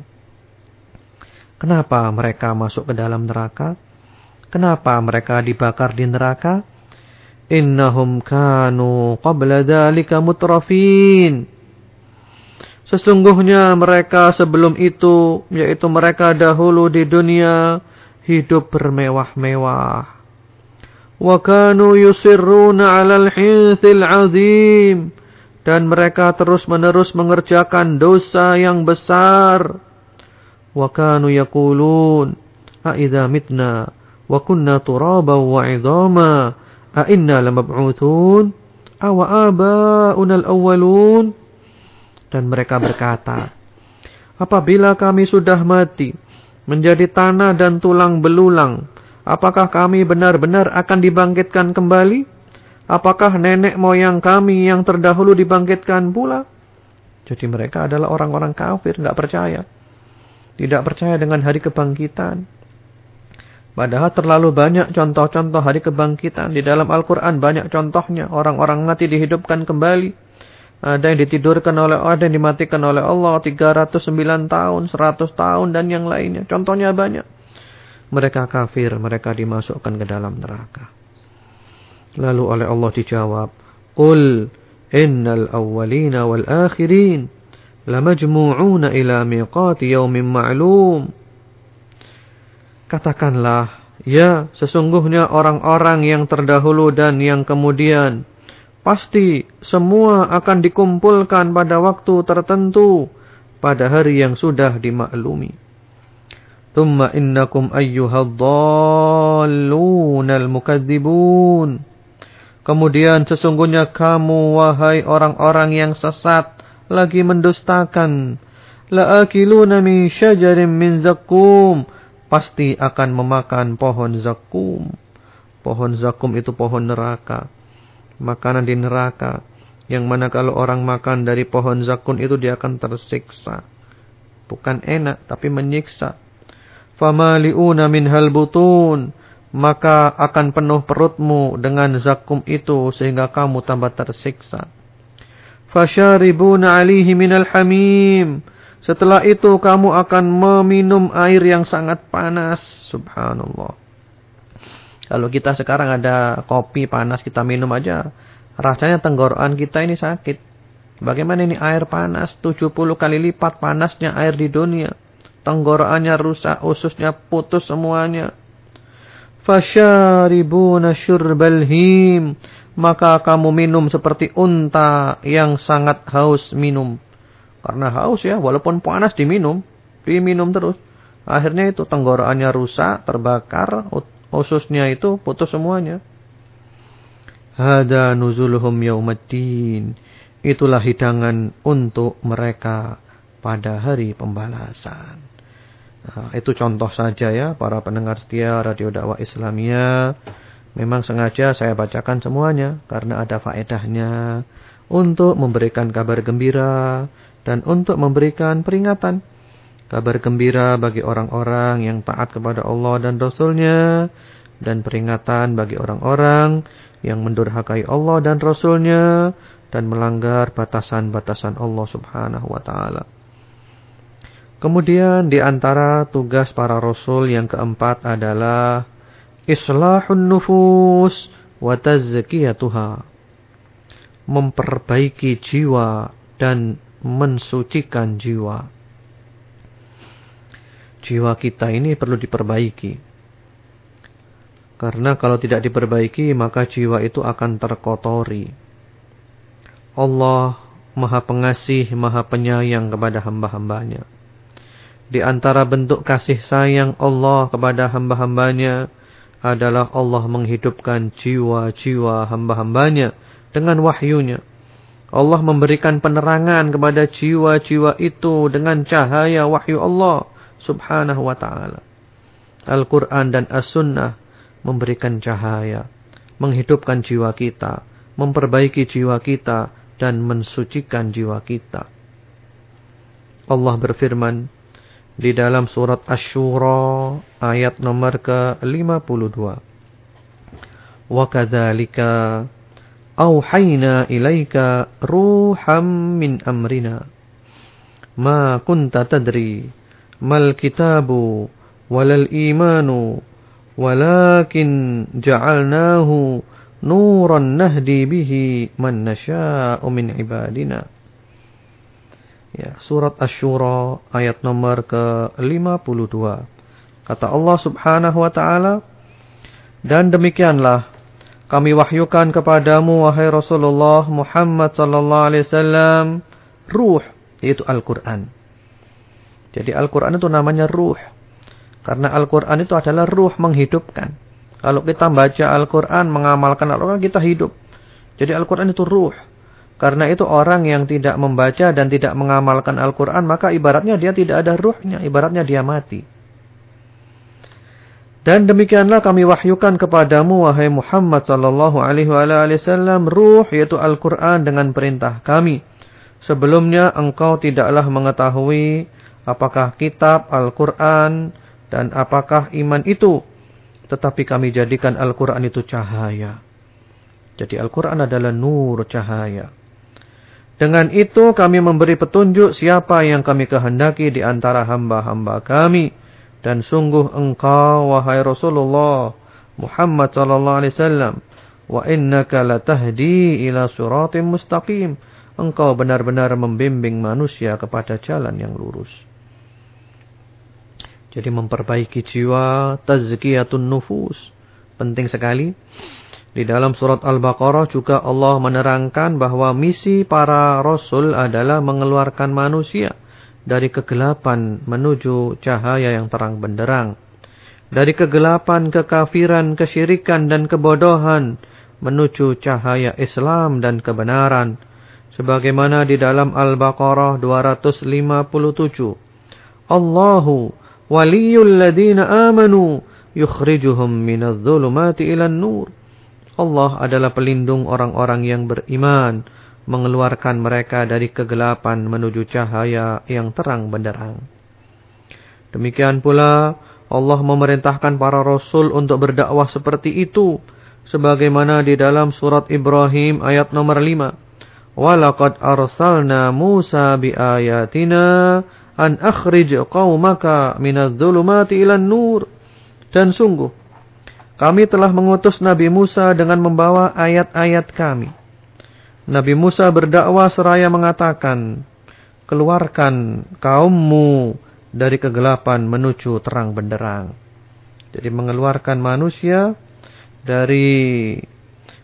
Kenapa mereka masuk ke dalam neraka? Kenapa mereka dibakar di neraka? Innahum kanu qabla dhalika mutrafin. Sesungguhnya mereka sebelum itu, yaitu mereka dahulu di dunia, hidup bermewah-mewah. Wa kanu yusirruna 'alal hithil 'azim. Dan mereka terus-menerus mengerjakan dosa yang besar. Wa kanu yaqulun, "A mitna wa kunna turaba wa 'idama a inna lamab'utsun aw aba'una al-awwalun. Dan mereka berkata apabila kami sudah mati menjadi tanah dan tulang belulang apakah kami benar-benar akan dibangkitkan kembali? Apakah nenek moyang kami yang terdahulu dibangkitkan pula? Jadi mereka adalah orang-orang kafir enggak percaya. Tidak percaya dengan hari kebangkitan. Padahal terlalu banyak contoh-contoh hari kebangkitan. Di dalam Al-Quran banyak contohnya. Orang-orang mati dihidupkan kembali. Ada yang ditidurkan oleh ada yang dimatikan oleh Allah 309 tahun, 100 tahun dan yang lainnya. Contohnya banyak mereka kafir, mereka dimasukkan ke dalam neraka. Lalu oleh Allah dijawab, Qul innal awwalina wal akhirin lamajmu'una ila miqati yaumin ma'lum. Katakanlah, ya sesungguhnya orang-orang yang terdahulu dan yang kemudian pasti semua akan dikumpulkan pada waktu tertentu pada hari yang sudah dimaklumi. Thumma innakum ayyuhadhallunal mukadzibun. Kemudian sesungguhnya kamu wahai orang-orang yang sesat lagi mendustakan. La'akiluna min syajarin min zakum. Pasti akan memakan pohon zakum. Pohon zakum itu pohon neraka. Makanan di neraka. Yang mana kalau orang makan dari pohon zakum itu dia akan tersiksa. Bukan enak tapi menyiksa famali'una minhal butun maka akan penuh perutmu dengan zakum itu sehingga kamu tambah tersiksa fasyaribuna alihi minal hamim setelah itu kamu akan meminum air yang sangat panas subhanallah kalau kita sekarang ada kopi panas kita minum aja rasanya tenggorokan kita ini sakit bagaimana ini air panas 70 kali lipat panasnya air di dunia tenggorokannya rusak, ususnya putus semuanya. Fasyaribuna syurbal him. Maka kamu minum seperti unta yang sangat haus minum. Karena haus ya, walaupun panas diminum. Diminum terus. Akhirnya itu tenggorokannya rusak, terbakar, ususnya itu putus semuanya. Hada nuzuluhum yaumaddin. Itulah hidangan untuk mereka pada hari pembalasan. Nah, itu contoh saja ya para pendengar setia Radio Dakwah Islamia. Memang sengaja saya bacakan semuanya karena ada faedahnya untuk memberikan kabar gembira dan untuk memberikan peringatan. Kabar gembira bagi orang-orang yang taat kepada Allah dan Rasulnya dan peringatan bagi orang-orang yang mendurhakai Allah dan Rasulnya dan melanggar batasan-batasan Allah subhanahu wa ta'ala. Kemudian di antara tugas para rasul yang keempat adalah islahun nufus wa tazkiyatuha. Memperbaiki jiwa dan mensucikan jiwa. Jiwa kita ini perlu diperbaiki. Karena kalau tidak diperbaiki maka jiwa itu akan terkotori. Allah maha pengasih, maha penyayang kepada hamba-hambanya. Di antara bentuk kasih sayang Allah kepada hamba-hambanya adalah Allah menghidupkan jiwa-jiwa hamba-hambanya dengan wahyunya. Allah memberikan penerangan kepada jiwa-jiwa itu dengan cahaya wahyu Allah subhanahu wa ta'ala. Al-Quran dan As-Sunnah memberikan cahaya, menghidupkan jiwa kita, memperbaiki jiwa kita, dan mensucikan jiwa kita. Allah berfirman, di dalam surat Asy-Syura ayat nomor ke-52. Wa kadzalika auhayna ilaika ruham min amrina. Ma kunta tadri. Mal kitabu walal imanu. Walakin ja'alnahu nuran nahdi bihi man nasha'u min ibadina. Ya, surat Asy-Syura ayat nomor ke-52. Kata Allah Subhanahu wa taala, "Dan demikianlah kami wahyukan kepadamu wahai Rasulullah Muhammad sallallahu alaihi wasallam ruh, yaitu Al-Qur'an." Jadi Al-Qur'an itu namanya ruh. Karena Al-Qur'an itu adalah ruh menghidupkan. Kalau kita baca Al-Qur'an, mengamalkan Al-Qur'an, kita hidup. Jadi Al-Qur'an itu ruh. Karena itu orang yang tidak membaca dan tidak mengamalkan Al-Quran, maka ibaratnya dia tidak ada ruhnya, ibaratnya dia mati. Dan demikianlah kami wahyukan kepadamu, wahai Muhammad sallallahu alaihi wasallam, ruh yaitu Al-Quran dengan perintah kami. Sebelumnya engkau tidaklah mengetahui apakah kitab Al-Quran dan apakah iman itu. Tetapi kami jadikan Al-Quran itu cahaya. Jadi Al-Quran adalah nur cahaya. Dengan itu kami memberi petunjuk siapa yang kami kehendaki di antara hamba-hamba kami. Dan sungguh engkau wahai Rasulullah Muhammad sallallahu alaihi wasallam wa innaka latahdi ila siratim mustaqim. Engkau benar-benar membimbing manusia kepada jalan yang lurus. Jadi memperbaiki jiwa, tazkiyatun nufus. Penting sekali. Di dalam surat Al-Baqarah juga Allah menerangkan bahwa misi para rasul adalah mengeluarkan manusia dari kegelapan menuju cahaya yang terang benderang. Dari kegelapan, kekafiran, kesyirikan dan kebodohan menuju cahaya Islam dan kebenaran. Sebagaimana di dalam Al-Baqarah 257. Allahu waliyul ladina amanu yukhrijuhum minadh dhulumati ilan nur. Allah adalah pelindung orang-orang yang beriman, mengeluarkan mereka dari kegelapan menuju cahaya yang terang benderang. Demikian pula Allah memerintahkan para rasul untuk berdakwah seperti itu sebagaimana di dalam surat Ibrahim ayat nomor 5. Walaqad arsalna Musa biayatina an akhrij qaumaka minadh-dhulumati ilan nur. Dan sungguh kami telah mengutus Nabi Musa dengan membawa ayat-ayat kami. Nabi Musa berdakwah seraya mengatakan, keluarkan kaummu dari kegelapan menuju terang benderang. Jadi mengeluarkan manusia dari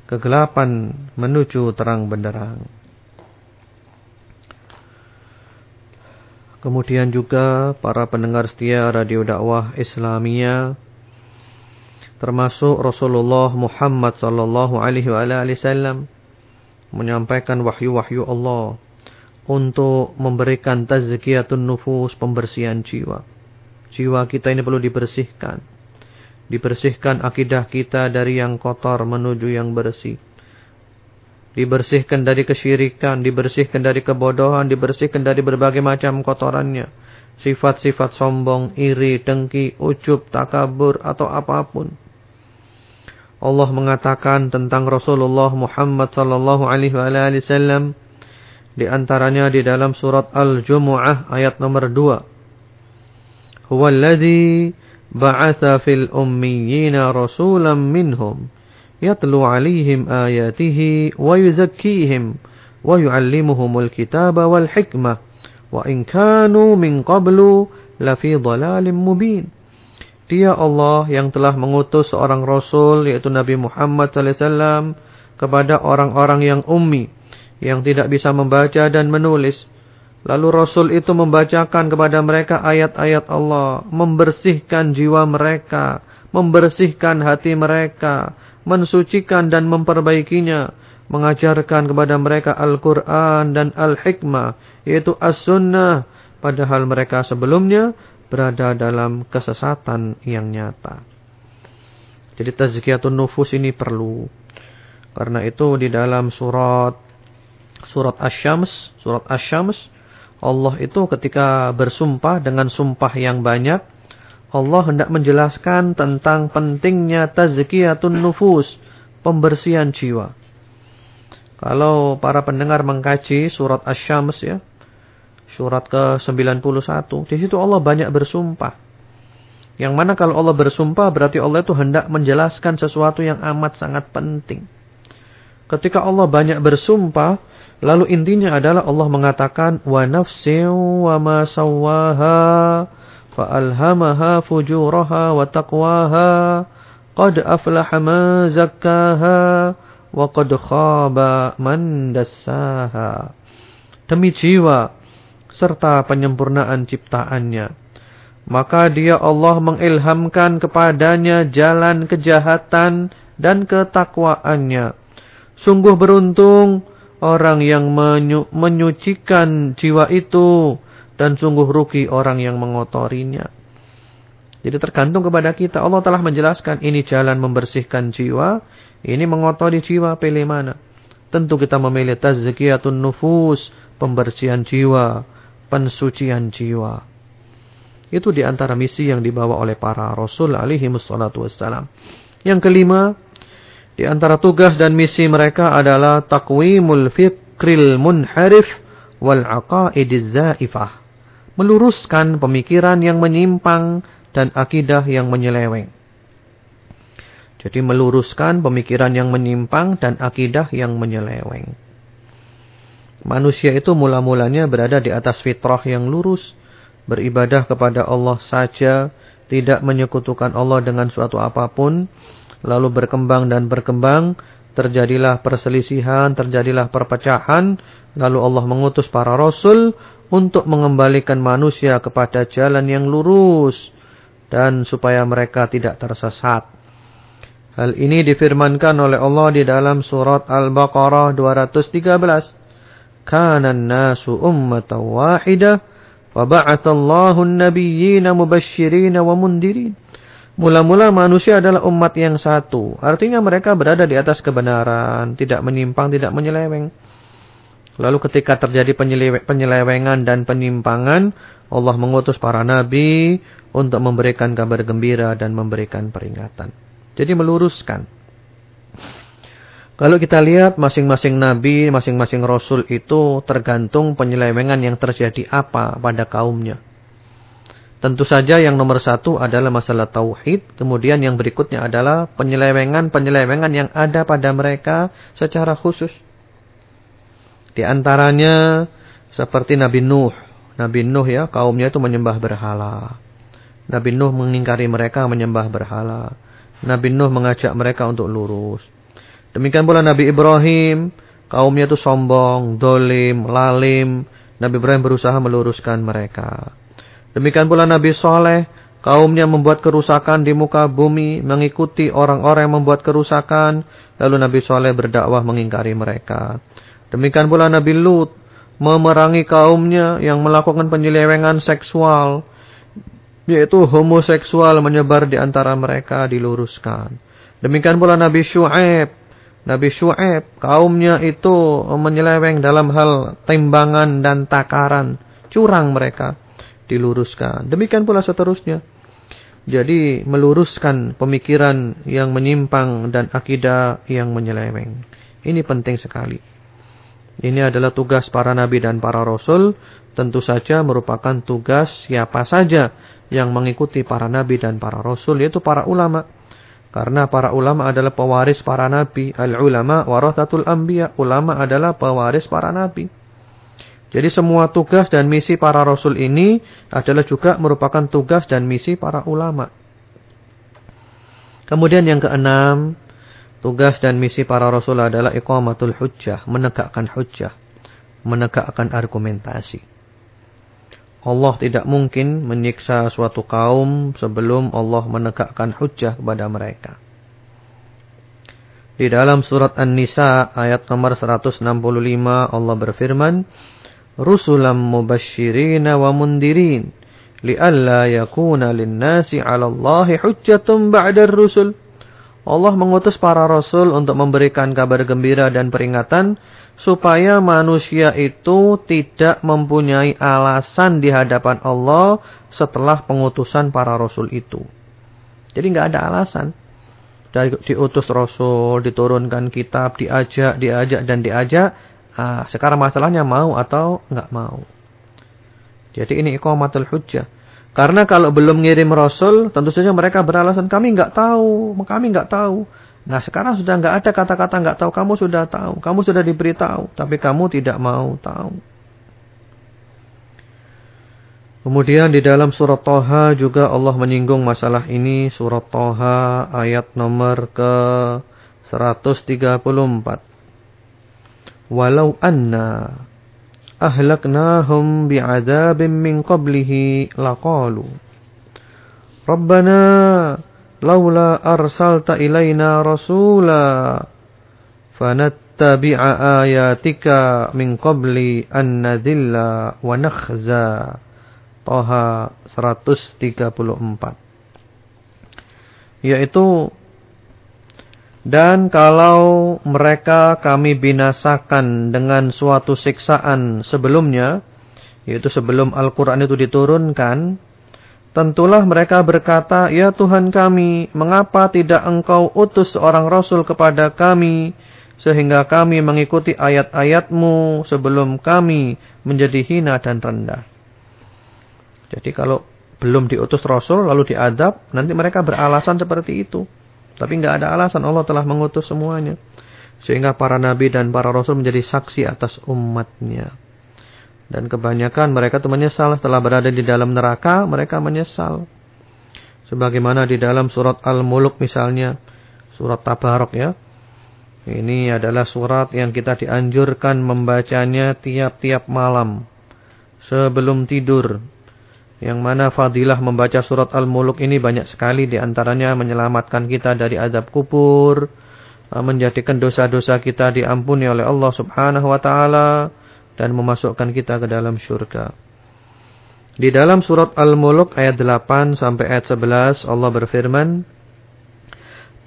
kegelapan menuju terang benderang. Kemudian juga para pendengar setia Radio Dakwah Islamia termasuk Rasulullah Muhammad sallallahu alaihi wasallam menyampaikan wahyu-wahyu Allah untuk memberikan tazkiyatun nufus, pembersihan jiwa. Jiwa kita ini perlu dibersihkan. Dibersihkan akidah kita dari yang kotor menuju yang bersih. Dibersihkan dari kesyirikan, dibersihkan dari kebodohan, dibersihkan dari berbagai macam kotorannya. Sifat-sifat sombong, iri, dengki, ujub, takabur, atau apa pun. Allah mengatakan tentang Rasulullah Muhammad sallallahu alaihi wasallam di antaranya di dalam surat Al-Jumu'ah ayat nomor 2. Huwallazi ba'atha fil ummiyina rasulan minhum yatlu 'alaihim ayatihi wa yuzakkihim wa yu'allimuhumul kitaba wal hikmah wa in kanu min qablu lafi dhalalin mubin. Dia Allah yang telah mengutus seorang Rasul yaitu Nabi Muhammad SAW kepada orang-orang yang ummi. Yang tidak bisa membaca dan menulis. Lalu Rasul itu membacakan kepada mereka ayat-ayat Allah. Membersihkan jiwa mereka. Membersihkan hati mereka. Mensucikan dan memperbaikinya. Mengajarkan kepada mereka Al-Quran dan Al-Hikmah. Yaitu As-Sunnah. Padahal mereka sebelumnya berada dalam kesesatan yang nyata. Jadi tazkiyatun nufus ini perlu. Karena itu di dalam surat surat Asy-Syams, surat Asy-Syams Allah itu ketika bersumpah dengan sumpah yang banyak, Allah hendak menjelaskan tentang pentingnya tazkiyatun nufus, pembersihan jiwa. Kalau para pendengar mengkaji surat Asy-Syams ya, Surat ke-91. Di situ Allah banyak bersumpah. Yang mana kalau Allah bersumpah berarti Allah itu hendak menjelaskan sesuatu yang amat sangat penting. Ketika Allah banyak bersumpah, lalu intinya adalah Allah mengatakan wa nafsin wa ma sawwaha fa alhamaha fujuraha wa taqwaha qad aflaha ma zakkaha wa qad khaba man dassaha. Demi jiwa serta penyempurnaan ciptaannya. Maka dia Allah mengilhamkan kepadanya jalan kejahatan dan ketakwaannya. Sungguh beruntung orang yang menyu menyucikan jiwa itu dan sungguh rugi orang yang mengotorinya. Jadi tergantung kepada kita. Allah telah menjelaskan ini jalan membersihkan jiwa, ini mengotori jiwa, pilih mana. Tentu kita memilih tazkiyatun nufus, pembersihan jiwa pensucian jiwa. Itu di antara misi yang dibawa oleh para rasul alaihi wassalatu wassalam. Yang kelima, di antara tugas dan misi mereka adalah takwimul fikril munharif wal aqaidiz zaifah. Meluruskan pemikiran yang menyimpang dan akidah yang menyeleweng. Jadi meluruskan pemikiran yang menyimpang dan akidah yang menyeleweng. Manusia itu mula-mulanya berada di atas fitrah yang lurus. Beribadah kepada Allah saja. Tidak menyekutukan Allah dengan suatu apa pun. Lalu berkembang dan berkembang. Terjadilah perselisihan, terjadilah perpecahan. Lalu Allah mengutus para rasul untuk mengembalikan manusia kepada jalan yang lurus. Dan supaya mereka tidak tersesat. Hal ini difirmankan oleh Allah di dalam surat Al-Baqarah 213. Kana an-nasu ummatan wahidah wa ba'athallahu an-nabiyyina mubasysyirin wa mundirin. Mula-mula manusia adalah umat yang satu. Artinya mereka berada di atas kebenaran, tidak menyimpang, tidak menyeleweng. Lalu ketika terjadi penyelewengan dan penyimpangan, Allah mengutus para nabi untuk memberikan kabar gembira dan memberikan peringatan. Jadi meluruskan. Kalau kita lihat masing-masing nabi, masing-masing rasul itu tergantung penyelewengan yang terjadi apa pada kaumnya. Tentu saja yang nomor satu adalah masalah tauhid. Kemudian yang berikutnya adalah penyelewengan-penyelewengan yang ada pada mereka secara khusus. Di antaranya seperti Nabi Nuh. Nabi Nuh ya kaumnya itu menyembah berhala. Nabi Nuh mengingkari mereka menyembah berhala. Nabi Nuh mengajak mereka untuk lurus. Demikian pula Nabi Ibrahim, kaumnya itu sombong, dolim, lalim. Nabi Ibrahim berusaha meluruskan mereka. Demikian pula Nabi Soleh, kaumnya membuat kerusakan di muka bumi, mengikuti orang-orang yang membuat kerusakan. Lalu Nabi Soleh berdakwah mengingkari mereka. Demikian pula Nabi Lut, memerangi kaumnya yang melakukan penyelewengan seksual. yaitu homoseksual menyebar di antara mereka diluruskan. Demikian pula Nabi Syuaib. Nabi Syuaib kaumnya itu menyeleweng dalam hal timbangan dan takaran, curang mereka diluruskan. Demikian pula seterusnya. Jadi meluruskan pemikiran yang menyimpang dan akidah yang menyeleweng. Ini penting sekali. Ini adalah tugas para nabi dan para rasul. Tentu saja merupakan tugas siapa saja yang mengikuti para nabi dan para rasul. Yaitu para ulama. Karena para ulama adalah pewaris para nabi. Al-ulama warathatul anbiya. Ulama adalah pewaris para nabi. Jadi semua tugas dan misi para rasul ini adalah juga merupakan tugas dan misi para ulama. Kemudian yang keenam, tugas dan misi para rasul adalah iqamatul hujjah, menegakkan hujjah, menegakkan argumentasi. Allah tidak mungkin menyiksa suatu kaum sebelum Allah menegakkan hujjah kepada mereka. Di dalam surat An-Nisa ayat nomor 165 Allah berfirman, rusulam mubashirin wa mundirin lialla yakuna linnasi 'ala Allahi hujjatun ba'da rusul Allah mengutus para rasul untuk memberikan kabar gembira dan peringatan supaya manusia itu tidak mempunyai alasan di hadapan Allah setelah pengutusan para rasul itu. Jadi nggak ada alasan. Dari diutus rasul, diturunkan kitab, diajak, diajak dan diajak, Ah, sekarang masalahnya mau atau enggak mau. Jadi ini iqamatul hujjah. Karena kalau belum ngirim rasul, tentu saja mereka beralasan kami enggak tahu, kami enggak tahu. Nah, sekarang sudah enggak ada kata-kata enggak tahu, kamu sudah tahu, kamu sudah diberitahu, tapi kamu tidak mau tahu. Kemudian di dalam surat Toha juga Allah menyinggung masalah ini. Surat Toha ayat nomor ke 134 walau anna ahlaknahum bi'adzabin min qablihi laqalu Rabbana laula arsalta ilaina rasula fanattabi'a ayatika min qabli an nadhilla wa nakhza Toha 134 yaitu dan kalau mereka kami binasakan dengan suatu siksaan sebelumnya, yaitu sebelum Al-Quran itu diturunkan, tentulah mereka berkata, Ya Tuhan kami, mengapa tidak engkau utus seorang Rasul kepada kami, sehingga kami mengikuti ayat-ayatmu sebelum kami menjadi hina dan rendah. Jadi kalau belum diutus Rasul lalu diadab, nanti mereka beralasan seperti itu. Tapi nggak ada alasan Allah telah mengutus semuanya. Sehingga para nabi dan para rasul menjadi saksi atas umatnya. Dan kebanyakan mereka itu menyesal setelah berada di dalam neraka, mereka menyesal. Sebagaimana di dalam surat Al-Muluk misalnya, surat Tabarok ya. Ini adalah surat yang kita dianjurkan membacanya tiap-tiap malam. Sebelum tidur. Yang mana fadilah membaca surat Al-Muluk ini banyak sekali di antaranya menyelamatkan kita dari azab kubur, eh, menjadikan dosa-dosa kita diampuni oleh Allah Subhanahu wa taala dan memasukkan kita ke dalam syurga. Di dalam surat Al-Muluk ayat 8 sampai ayat 11 Allah berfirman,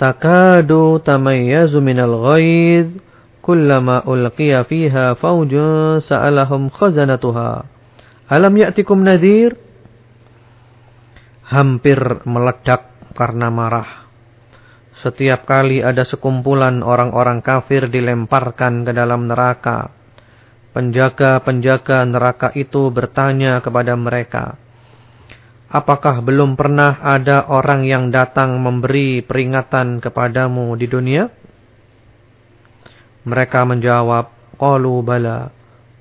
"Takadu tamayyazu minal ghaidh kullama ulqiya fiha faujun sa'alahum khazanatuha alam ya'tikum nadhir?" Hampir meledak karena marah. Setiap kali ada sekumpulan orang-orang kafir dilemparkan ke dalam neraka, penjaga-penjaga neraka itu bertanya kepada mereka, Apakah belum pernah ada orang yang datang memberi peringatan kepadamu di dunia? Mereka menjawab, Qalu bala,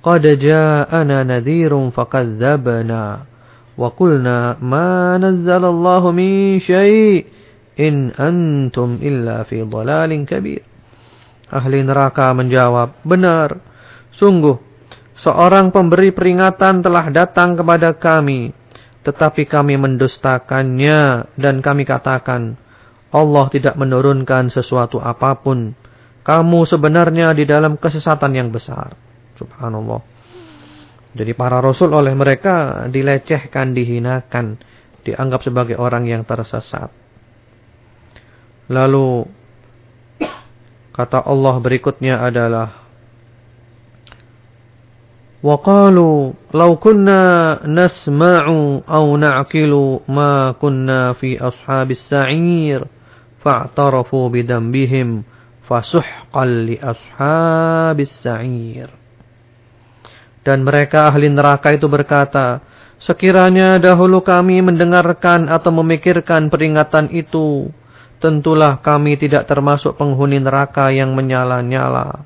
qad ja'ana nadhirun fakadzabna wa qulna ma nazzalallahu min syai' in antum illa fi dhalalin kabir. Ahli neraka menjawab, benar. Sungguh, seorang pemberi peringatan telah datang kepada kami. Tetapi kami mendustakannya dan kami katakan, Allah tidak menurunkan sesuatu apa pun. Kamu sebenarnya di dalam kesesatan yang besar. Subhanallah. Jadi para rasul oleh mereka dilecehkan, dihinakan. dianggap sebagai orang yang tersesat. Lalu kata Allah berikutnya adalah وقالوا لو كنا نسمع أو نعقل ما كنا في أصحاب السعير فاعترفوا بذنبهم فسحقا لأصحاب السعير dan mereka ahli neraka itu berkata, Sekiranya dahulu kami mendengarkan atau memikirkan peringatan itu, tentulah kami tidak termasuk penghuni neraka yang menyala-nyala.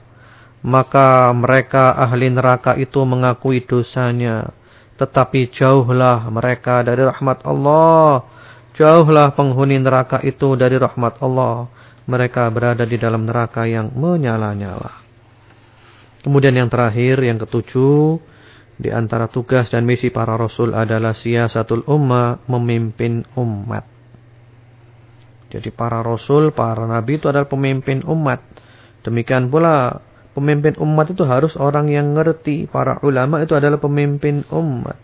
Maka mereka ahli neraka itu mengakui dosanya. Tetapi jauhlah mereka dari rahmat Allah. Jauhlah penghuni neraka itu dari rahmat Allah. Mereka berada di dalam neraka yang menyala-nyala. Kemudian yang terakhir, yang ketujuh. Di antara tugas dan misi para rasul adalah siasatul ummah, memimpin umat. Jadi para rasul, para nabi itu adalah pemimpin umat. Demikian pula Pemimpin umat itu harus orang yang ngerti. Para ulama itu adalah pemimpin umat.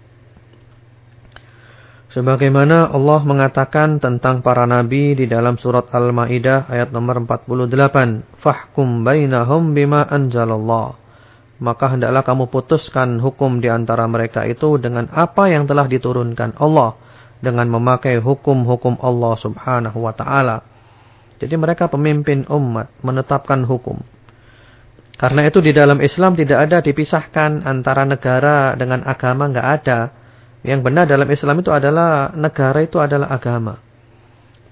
Sebagaimana Allah mengatakan tentang para nabi di dalam surat Al-Maidah ayat nomor 48, "Fahkum bainahum bima anzalallah." Maka hendaklah kamu putuskan hukum di antara mereka itu dengan apa yang telah diturunkan Allah dengan memakai hukum-hukum Allah Subhanahu wa taala. Jadi mereka pemimpin umat, menetapkan hukum. Karena itu di dalam Islam tidak ada dipisahkan antara negara dengan agama, nggak ada. Yang benar dalam Islam itu adalah negara itu adalah agama.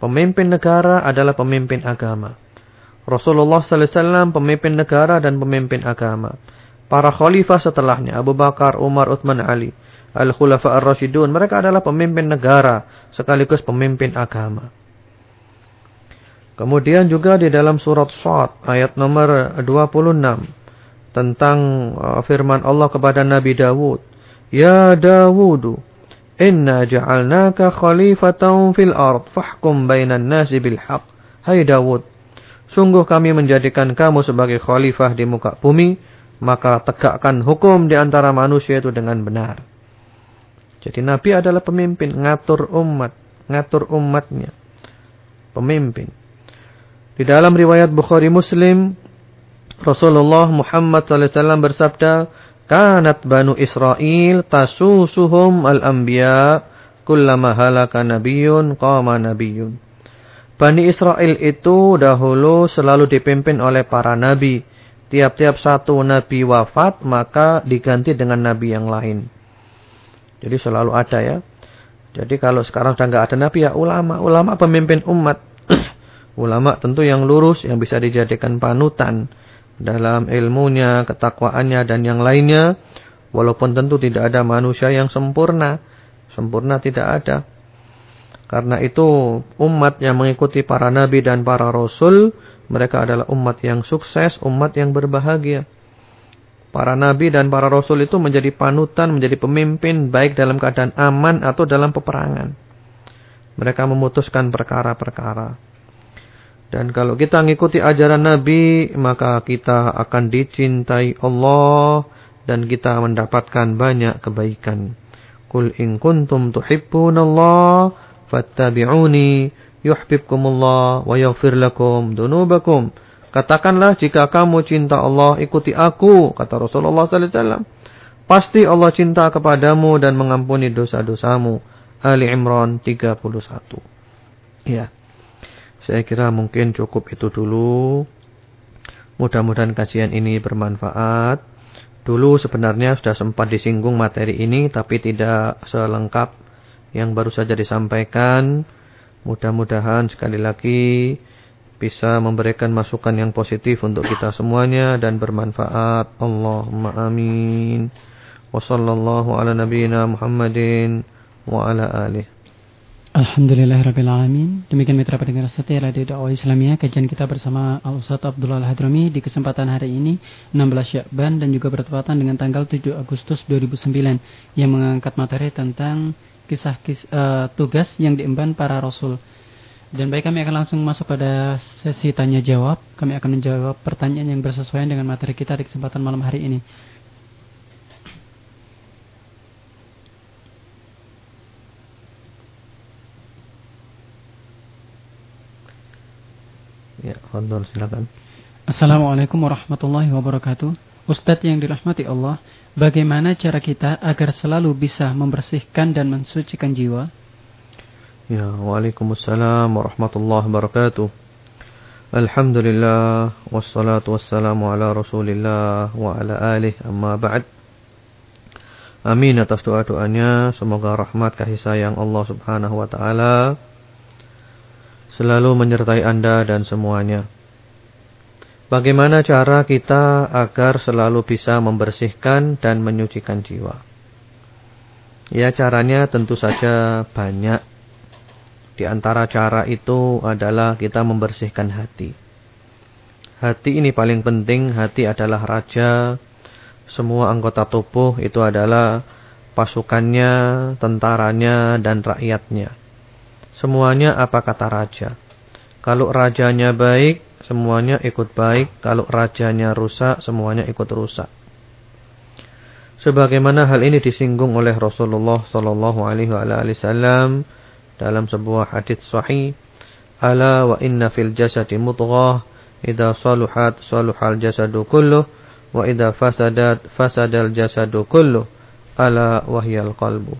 Pemimpin negara adalah pemimpin agama. Rasulullah SAW pemimpin negara dan pemimpin agama. Para khalifah setelahnya, Abu Bakar, Umar, Uthman, Ali. Al-Khulafa ar-Rashidun, mereka adalah pemimpin negara sekaligus pemimpin agama. Kemudian juga di dalam surat Sad ayat nomor 26 tentang uh, firman Allah kepada Nabi Dawud, "Ya Dawud, inna ja'alnaka khalifatan fil ard, fahkum bainan nasi bil haqq." Hai Dawud, sungguh kami menjadikan kamu sebagai khalifah di muka bumi, maka tegakkan hukum di antara manusia itu dengan benar. Jadi Nabi adalah pemimpin, ngatur umat, ngatur umatnya. Pemimpin. Di dalam riwayat Bukhari Muslim, Rasulullah Muhammad SAW bersabda, Kanat Banu Israel tasusuhum al-anbiya kullama halaka nabiyun qama nabiyun. Bani Israel itu dahulu selalu dipimpin oleh para nabi. Tiap-tiap satu nabi wafat, maka diganti dengan nabi yang lain. Jadi selalu ada ya. Jadi kalau sekarang sudah nggak ada nabi ya ulama. Ulama pemimpin umat. Ulama tentu yang lurus, yang bisa dijadikan panutan dalam ilmunya, ketakwaannya, dan yang lainnya. Walaupun tentu tidak ada manusia yang sempurna. Sempurna tidak ada. Karena itu umat yang mengikuti para nabi dan para rasul, mereka adalah umat yang sukses, umat yang berbahagia. Para nabi dan para rasul itu menjadi panutan, menjadi pemimpin baik dalam keadaan aman atau dalam peperangan. Mereka memutuskan perkara-perkara. Dan kalau kita mengikuti ajaran Nabi, maka kita akan dicintai Allah dan kita mendapatkan banyak kebaikan. Qul in kuntum fattabi'uni yuhibbukumullah wa yaghfir lakum dunubakum. Katakanlah jika kamu cinta Allah, ikuti aku, kata Rasulullah sallallahu alaihi wasallam. Pasti Allah cinta kepadamu dan mengampuni dosa-dosamu. Ali Imran 31. Ya. Saya kira mungkin cukup itu dulu. Mudah-mudahan kajian ini bermanfaat. Dulu sebenarnya sudah sempat disinggung materi ini tapi tidak selengkap yang baru saja disampaikan. Mudah-mudahan sekali lagi bisa memberikan masukan yang positif untuk kita semuanya dan bermanfaat. Allahumma amin. Wassallallahu ala nabiyyina Muhammadin wa ala alihi. Alhamdulillahirrahmanirrahim Demikian mitra pendengar setia Radio Dakwah Islamiyah Kajian kita bersama Al-Ustaz Abdullah Al-Hadrami Di kesempatan hari ini 16 Syakban Dan juga bertepatan dengan tanggal 7 Agustus 2009 Yang mengangkat materi tentang kisah kis, uh, eh, tugas yang diemban para rasul. Dan baik kami akan langsung masuk pada sesi tanya jawab. Kami akan menjawab pertanyaan yang bersesuaian dengan materi kita di kesempatan malam hari ini. Ya, Fadol silakan. Assalamualaikum warahmatullahi wabarakatuh. Ustadz yang dirahmati Allah, bagaimana cara kita agar selalu bisa membersihkan dan mensucikan jiwa? Ya, Waalaikumsalam warahmatullahi wabarakatuh. Alhamdulillah wassalatu wassalamu ala Rasulillah wa ala alih amma ba'd. Amin atas doa-doanya, semoga rahmat kasih sayang Allah Subhanahu wa taala selalu menyertai Anda dan semuanya. Bagaimana cara kita agar selalu bisa membersihkan dan menyucikan jiwa? Ya caranya tentu saja banyak. Di antara cara itu adalah kita membersihkan hati. Hati ini paling penting, hati adalah raja. Semua anggota tubuh itu adalah pasukannya, tentaranya, dan rakyatnya. Semuanya apa kata raja. Kalau rajanya baik, semuanya ikut baik. Kalau rajanya rusak, semuanya ikut rusak. Sebagaimana hal ini disinggung oleh Rasulullah sallallahu alaihi wasallam dalam sebuah hadis sahih, "Ala wa inna fil jasadi mudghah, idza saluhat saluhal jasadu kulluh, wa idza fasadat fasadal jasadu kulluh, ala wahyal qalbu."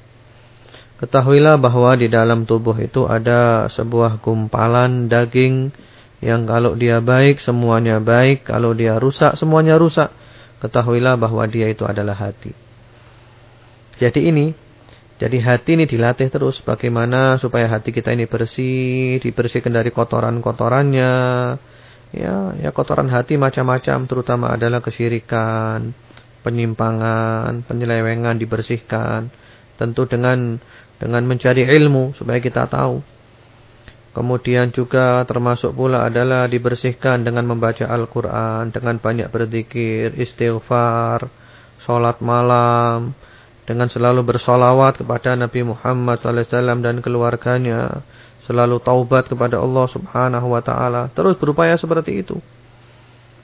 Ketahuilah bahwa di dalam tubuh itu ada sebuah gumpalan daging yang kalau dia baik semuanya baik, kalau dia rusak semuanya rusak. Ketahuilah bahwa dia itu adalah hati. Jadi ini, jadi hati ini dilatih terus bagaimana supaya hati kita ini bersih, dibersihkan dari kotoran-kotorannya. Ya, ya kotoran hati macam-macam terutama adalah kesyirikan, penyimpangan, penyelewengan dibersihkan. Tentu dengan dengan mencari ilmu supaya kita tahu. Kemudian juga termasuk pula adalah dibersihkan dengan membaca Al-Quran, dengan banyak berzikir, istighfar, sholat malam, dengan selalu bersolawat kepada Nabi Muhammad SAW dan keluarganya, selalu taubat kepada Allah Subhanahu Wa Taala, terus berupaya seperti itu.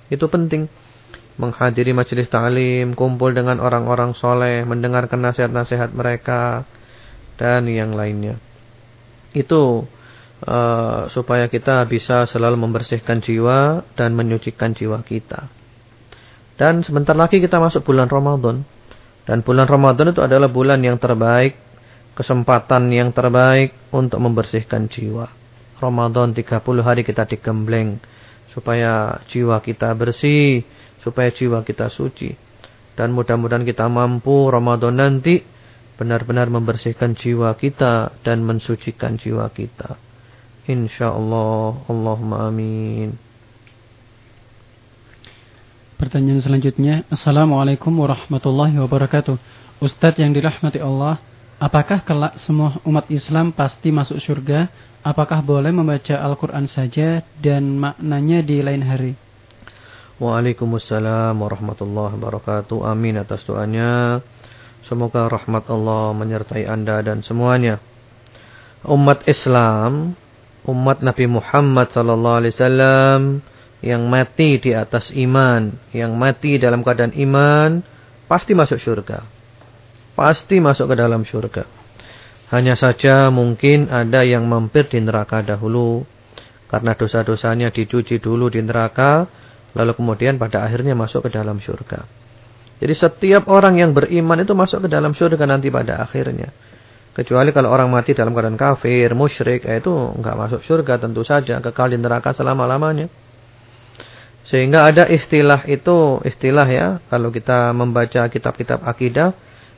Itu penting. Menghadiri majelis ta'lim, kumpul dengan orang-orang soleh, mendengarkan nasihat-nasihat mereka, dan yang lainnya. Itu uh, supaya kita bisa selalu membersihkan jiwa dan menyucikan jiwa kita. Dan sebentar lagi kita masuk bulan Ramadan. Dan bulan Ramadan itu adalah bulan yang terbaik, kesempatan yang terbaik untuk membersihkan jiwa. Ramadan 30 hari kita digembleng supaya jiwa kita bersih, supaya jiwa kita suci. Dan mudah-mudahan kita mampu Ramadan nanti benar-benar membersihkan jiwa kita dan mensucikan jiwa kita. Insyaallah, Allahumma amin. Pertanyaan selanjutnya, Assalamualaikum warahmatullahi wabarakatuh. Ustadz yang dirahmati Allah, apakah kelak semua umat Islam pasti masuk surga? Apakah boleh membaca Al-Quran saja dan maknanya di lain hari? Waalaikumsalam warahmatullahi wabarakatuh. Amin atas doanya. Semoga rahmat Allah menyertai anda dan semuanya. Umat Islam, umat Nabi Muhammad sallallahu alaihi wasallam yang mati di atas iman, yang mati dalam keadaan iman, pasti masuk surga. Pasti masuk ke dalam surga. Hanya saja mungkin ada yang mampir di neraka dahulu karena dosa-dosanya dicuci dulu di neraka, lalu kemudian pada akhirnya masuk ke dalam surga. Jadi setiap orang yang beriman itu masuk ke dalam surga nanti pada akhirnya. Kecuali kalau orang mati dalam keadaan kafir, musyrik, eh, itu enggak masuk surga tentu saja, kekal di neraka selama-lamanya. Sehingga ada istilah itu, istilah ya, kalau kita membaca kitab-kitab akidah,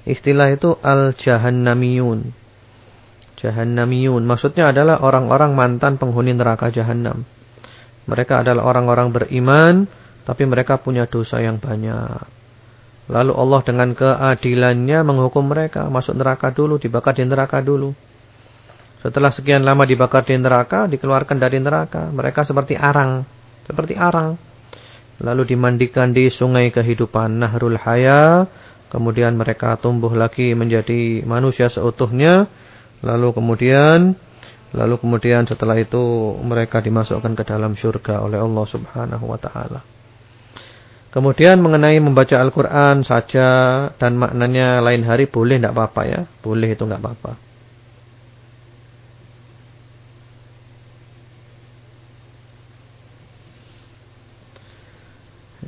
istilah itu al-jahannamiyun. Jahannamiyun, maksudnya adalah orang-orang mantan penghuni neraka jahannam. Mereka adalah orang-orang beriman, tapi mereka punya dosa yang banyak. Lalu Allah dengan keadilannya menghukum mereka masuk neraka dulu, dibakar di neraka dulu. Setelah sekian lama dibakar di neraka, dikeluarkan dari neraka. Mereka seperti arang, seperti arang. Lalu dimandikan di sungai kehidupan Nahrul Haya. Kemudian mereka tumbuh lagi menjadi manusia seutuhnya. Lalu kemudian lalu kemudian setelah itu mereka dimasukkan ke dalam surga oleh Allah Subhanahu wa taala. Kemudian mengenai membaca Al-Quran saja dan maknanya lain hari boleh tidak apa-apa ya. Boleh itu tidak apa-apa.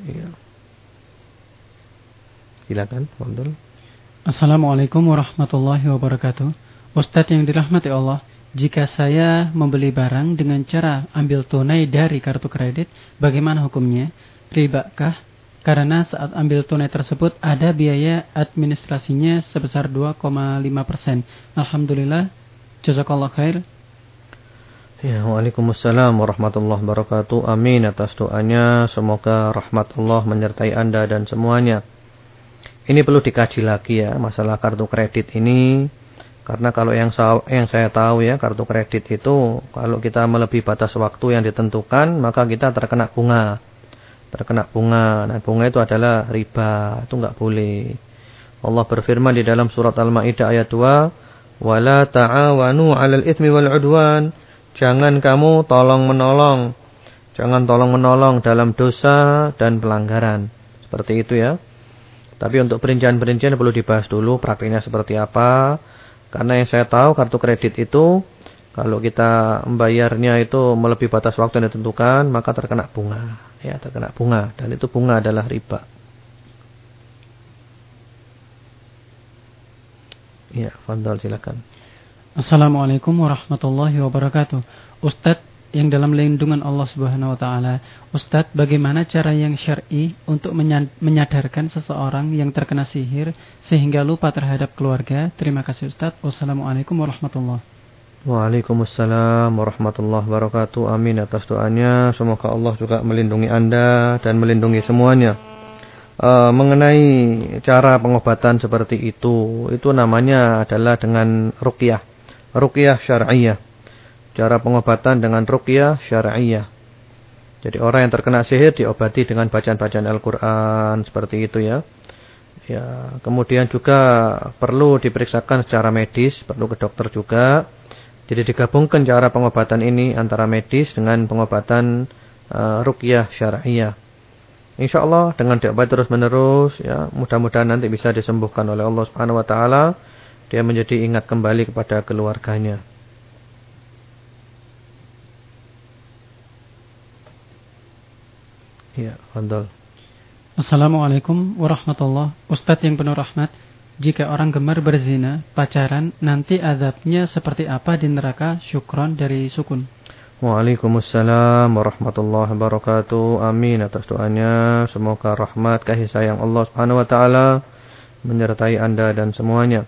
Iya. Silakan, Fadl. Assalamualaikum warahmatullahi wabarakatuh. Ustadz yang dirahmati Allah, jika saya membeli barang dengan cara ambil tunai dari kartu kredit, bagaimana hukumnya? Ribakah? Karena saat ambil tunai tersebut ada biaya administrasinya sebesar 2,5 persen. Alhamdulillah, jazakallah khair. Ya, Waalaikumsalam warahmatullahi wabarakatuh. Amin atas doanya. Semoga rahmat Allah menyertai Anda dan semuanya. Ini perlu dikaji lagi ya, masalah kartu kredit ini. Karena kalau yang saya, yang saya tahu ya, kartu kredit itu kalau kita melebihi batas waktu yang ditentukan, maka kita terkena bunga. Terkena bunga. Nah, bunga itu adalah riba. Itu enggak boleh. Allah berfirman di dalam surat Al-Maidah ayat 2, "Wala ta'awanu 'alal itsmi wal 'udwan." Jangan kamu tolong-menolong. Jangan tolong-menolong dalam dosa dan pelanggaran. Seperti itu ya. Tapi untuk perincian-perincian perlu dibahas dulu praktiknya seperti apa. Karena yang saya tahu kartu kredit itu kalau kita membayarnya itu melebihi batas waktu yang ditentukan maka terkena bunga. Ya, terkena bunga dan itu bunga adalah riba. Ya, Fandal silakan. Assalamualaikum warahmatullahi wabarakatuh. Ustadz yang dalam lindungan Allah Subhanahu wa taala, Ustadz, bagaimana cara yang syar'i untuk menyadarkan seseorang yang terkena sihir sehingga lupa terhadap keluarga? Terima kasih Ustadz. Wassalamualaikum warahmatullahi Waalaikumsalam warahmatullahi wabarakatuh. Amin atas doanya. Semoga Allah juga melindungi Anda dan melindungi semuanya. Uh, mengenai cara pengobatan seperti itu, itu namanya adalah dengan ruqyah ruqyah syar'iyah. Cara pengobatan dengan ruqyah syar'iyah. Jadi orang yang terkena sihir diobati dengan bacaan-bacaan Al-Qur'an seperti itu ya. Ya, kemudian juga perlu diperiksakan secara medis, perlu ke dokter juga. Jadi digabungkan cara pengobatan ini antara medis dengan pengobatan uh, ruqyah syar'iyah. Insyaallah dengan diobati terus-menerus ya, mudah-mudahan nanti bisa disembuhkan oleh Allah Subhanahu wa taala dia menjadi ingat kembali kepada keluarganya. Ya, Fadol. Assalamualaikum warahmatullahi Ustadz yang penuh rahmat Jika orang gemar berzina, pacaran Nanti azabnya seperti apa di neraka? Syukron dari sukun. Waalaikumsalam warahmatullahi wabarakatuh. Amin atas doanya. Semoga rahmat kasih sayang Allah subhanahu wa ta'ala Menyertai anda dan semuanya.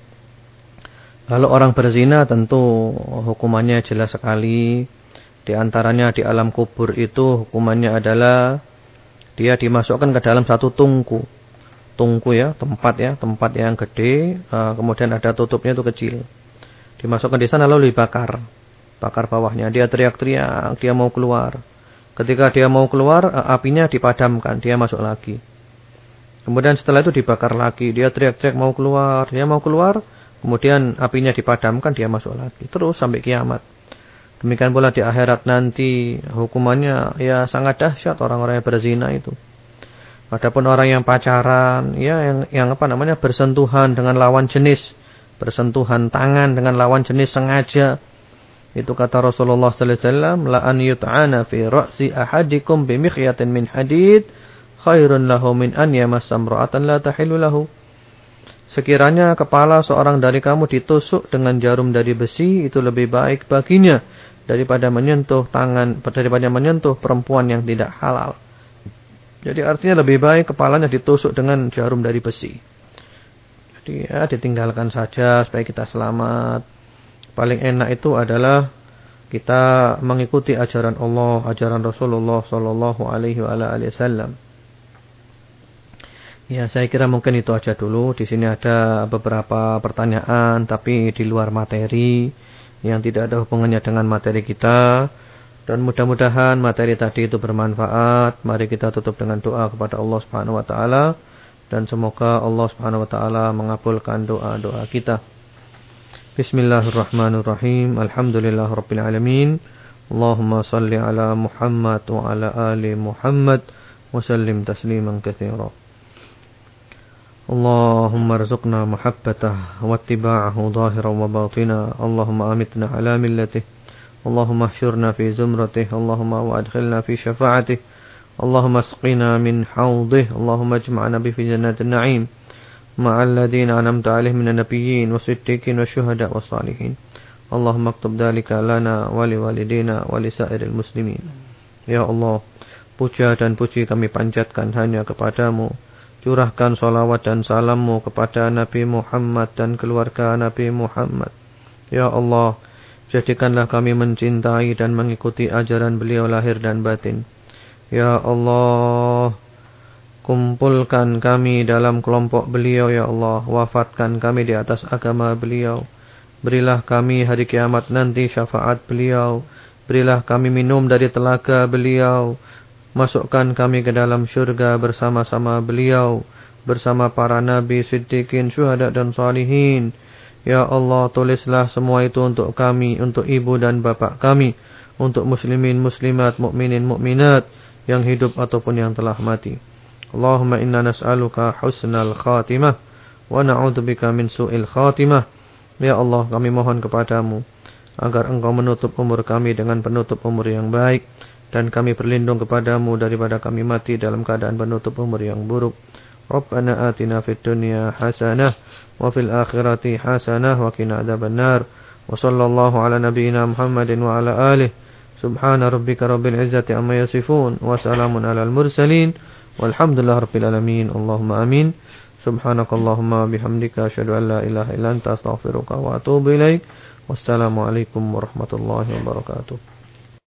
Kalau orang berzina tentu hukumannya jelas sekali. Di antaranya di alam kubur itu hukumannya adalah dia dimasukkan ke dalam satu tungku. Tungku ya, tempat ya, tempat yang gede, uh, kemudian ada tutupnya itu kecil. Dimasukkan di sana lalu dibakar. Bakar bawahnya, dia teriak-teriak, dia mau keluar. Ketika dia mau keluar, uh, apinya dipadamkan, dia masuk lagi. Kemudian setelah itu dibakar lagi, dia teriak-teriak mau keluar, dia mau keluar, Kemudian apinya dipadamkan, dia masuk lagi. Terus sampai kiamat. Demikian pula di akhirat nanti hukumannya ya sangat dahsyat orang-orang yang berzina itu. Adapun orang yang pacaran, ya yang yang apa namanya bersentuhan dengan lawan jenis, bersentuhan tangan dengan lawan jenis sengaja. Itu kata Rasulullah sallallahu alaihi wasallam, la an yut'ana fi ra'si ahadikum bi mikhyatin min hadid khairun lahu min an yamassa imra'atan la tahillu lahu. Sekiranya kepala seorang dari kamu ditusuk dengan jarum dari besi, itu lebih baik baginya daripada menyentuh tangan daripada menyentuh perempuan yang tidak halal. Jadi artinya lebih baik kepalanya ditusuk dengan jarum dari besi. Jadi ya ditinggalkan saja supaya kita selamat. Paling enak itu adalah kita mengikuti ajaran Allah, ajaran Rasulullah sallallahu alaihi wasallam. Ya, saya kira mungkin itu aja dulu. Di sini ada beberapa pertanyaan tapi di luar materi yang tidak ada hubungannya dengan materi kita. Dan mudah-mudahan materi tadi itu bermanfaat. Mari kita tutup dengan doa kepada Allah Subhanahu wa taala dan semoga Allah Subhanahu wa taala mengabulkan doa-doa kita. Bismillahirrahmanirrahim. Alhamdulillahirabbil alamin. Allahumma salli ala Muhammad wa ala ali Muhammad wa sallim tasliman katsiran. اللهم ارزقنا محبته واتباعه ظاهرا وباطنا اللهم أمتنا على ملته اللهم احشرنا في زمرته اللهم وادخلنا في شفاعته اللهم اسقنا من حوضه اللهم اجمعنا به في جنات النعيم مع الذين أنعمت عليهم من النبيين والصديقين والشهداء والصالحين اللهم اكتب ذلك لنا ولوالدينا ولسائر المسلمين Ya Allah Puja dan puji kami panjatkan hanya kepadamu Curahkan salawat dan salammu kepada Nabi Muhammad dan keluarga Nabi Muhammad. Ya Allah Jadikanlah kami mencintai dan mengikuti ajaran beliau lahir dan batin. Ya Allah Kumpulkan kami dalam kelompok beliau ya Allah. Wafatkan kami di atas agama beliau. Berilah kami hari kiamat nanti syafaat beliau. Berilah kami minum dari telaga beliau Masukkan kami ke dalam syurga bersama-sama beliau Bersama para nabi, siddiqin, syuhada dan salihin. Ya Allah tulislah semua itu untuk kami Untuk ibu dan bapak kami Untuk muslimin, muslimat, mukminin, mukminat Yang hidup ataupun yang telah mati. Allahumma inna nas'aluka husnal khatimah wa na'udzubika min su'il khatimah. Ya Allah, kami mohon kepadamu agar Engkau menutup umur kami dengan penutup umur yang baik dan kami berlindung kepadamu daripada kami mati dalam keadaan penutup umur yang buruk. Rabbana atina fid dunya hasanah wa fil akhirati hasanah wa qina adzabannar. Wa sallallahu ala nabiyyina Muhammadin wa ala alihi. Subhana rabbika rabbil izzati amma yasifun wa salamun alal mursalin. Walhamdulillah alamin. Allahumma amin. Subhanakallahumma bihamdika asyhadu an la ilaha illa anta astaghfiruka wa atubu ilaik. Wassalamualaikum warahmatullahi wabarakatuh.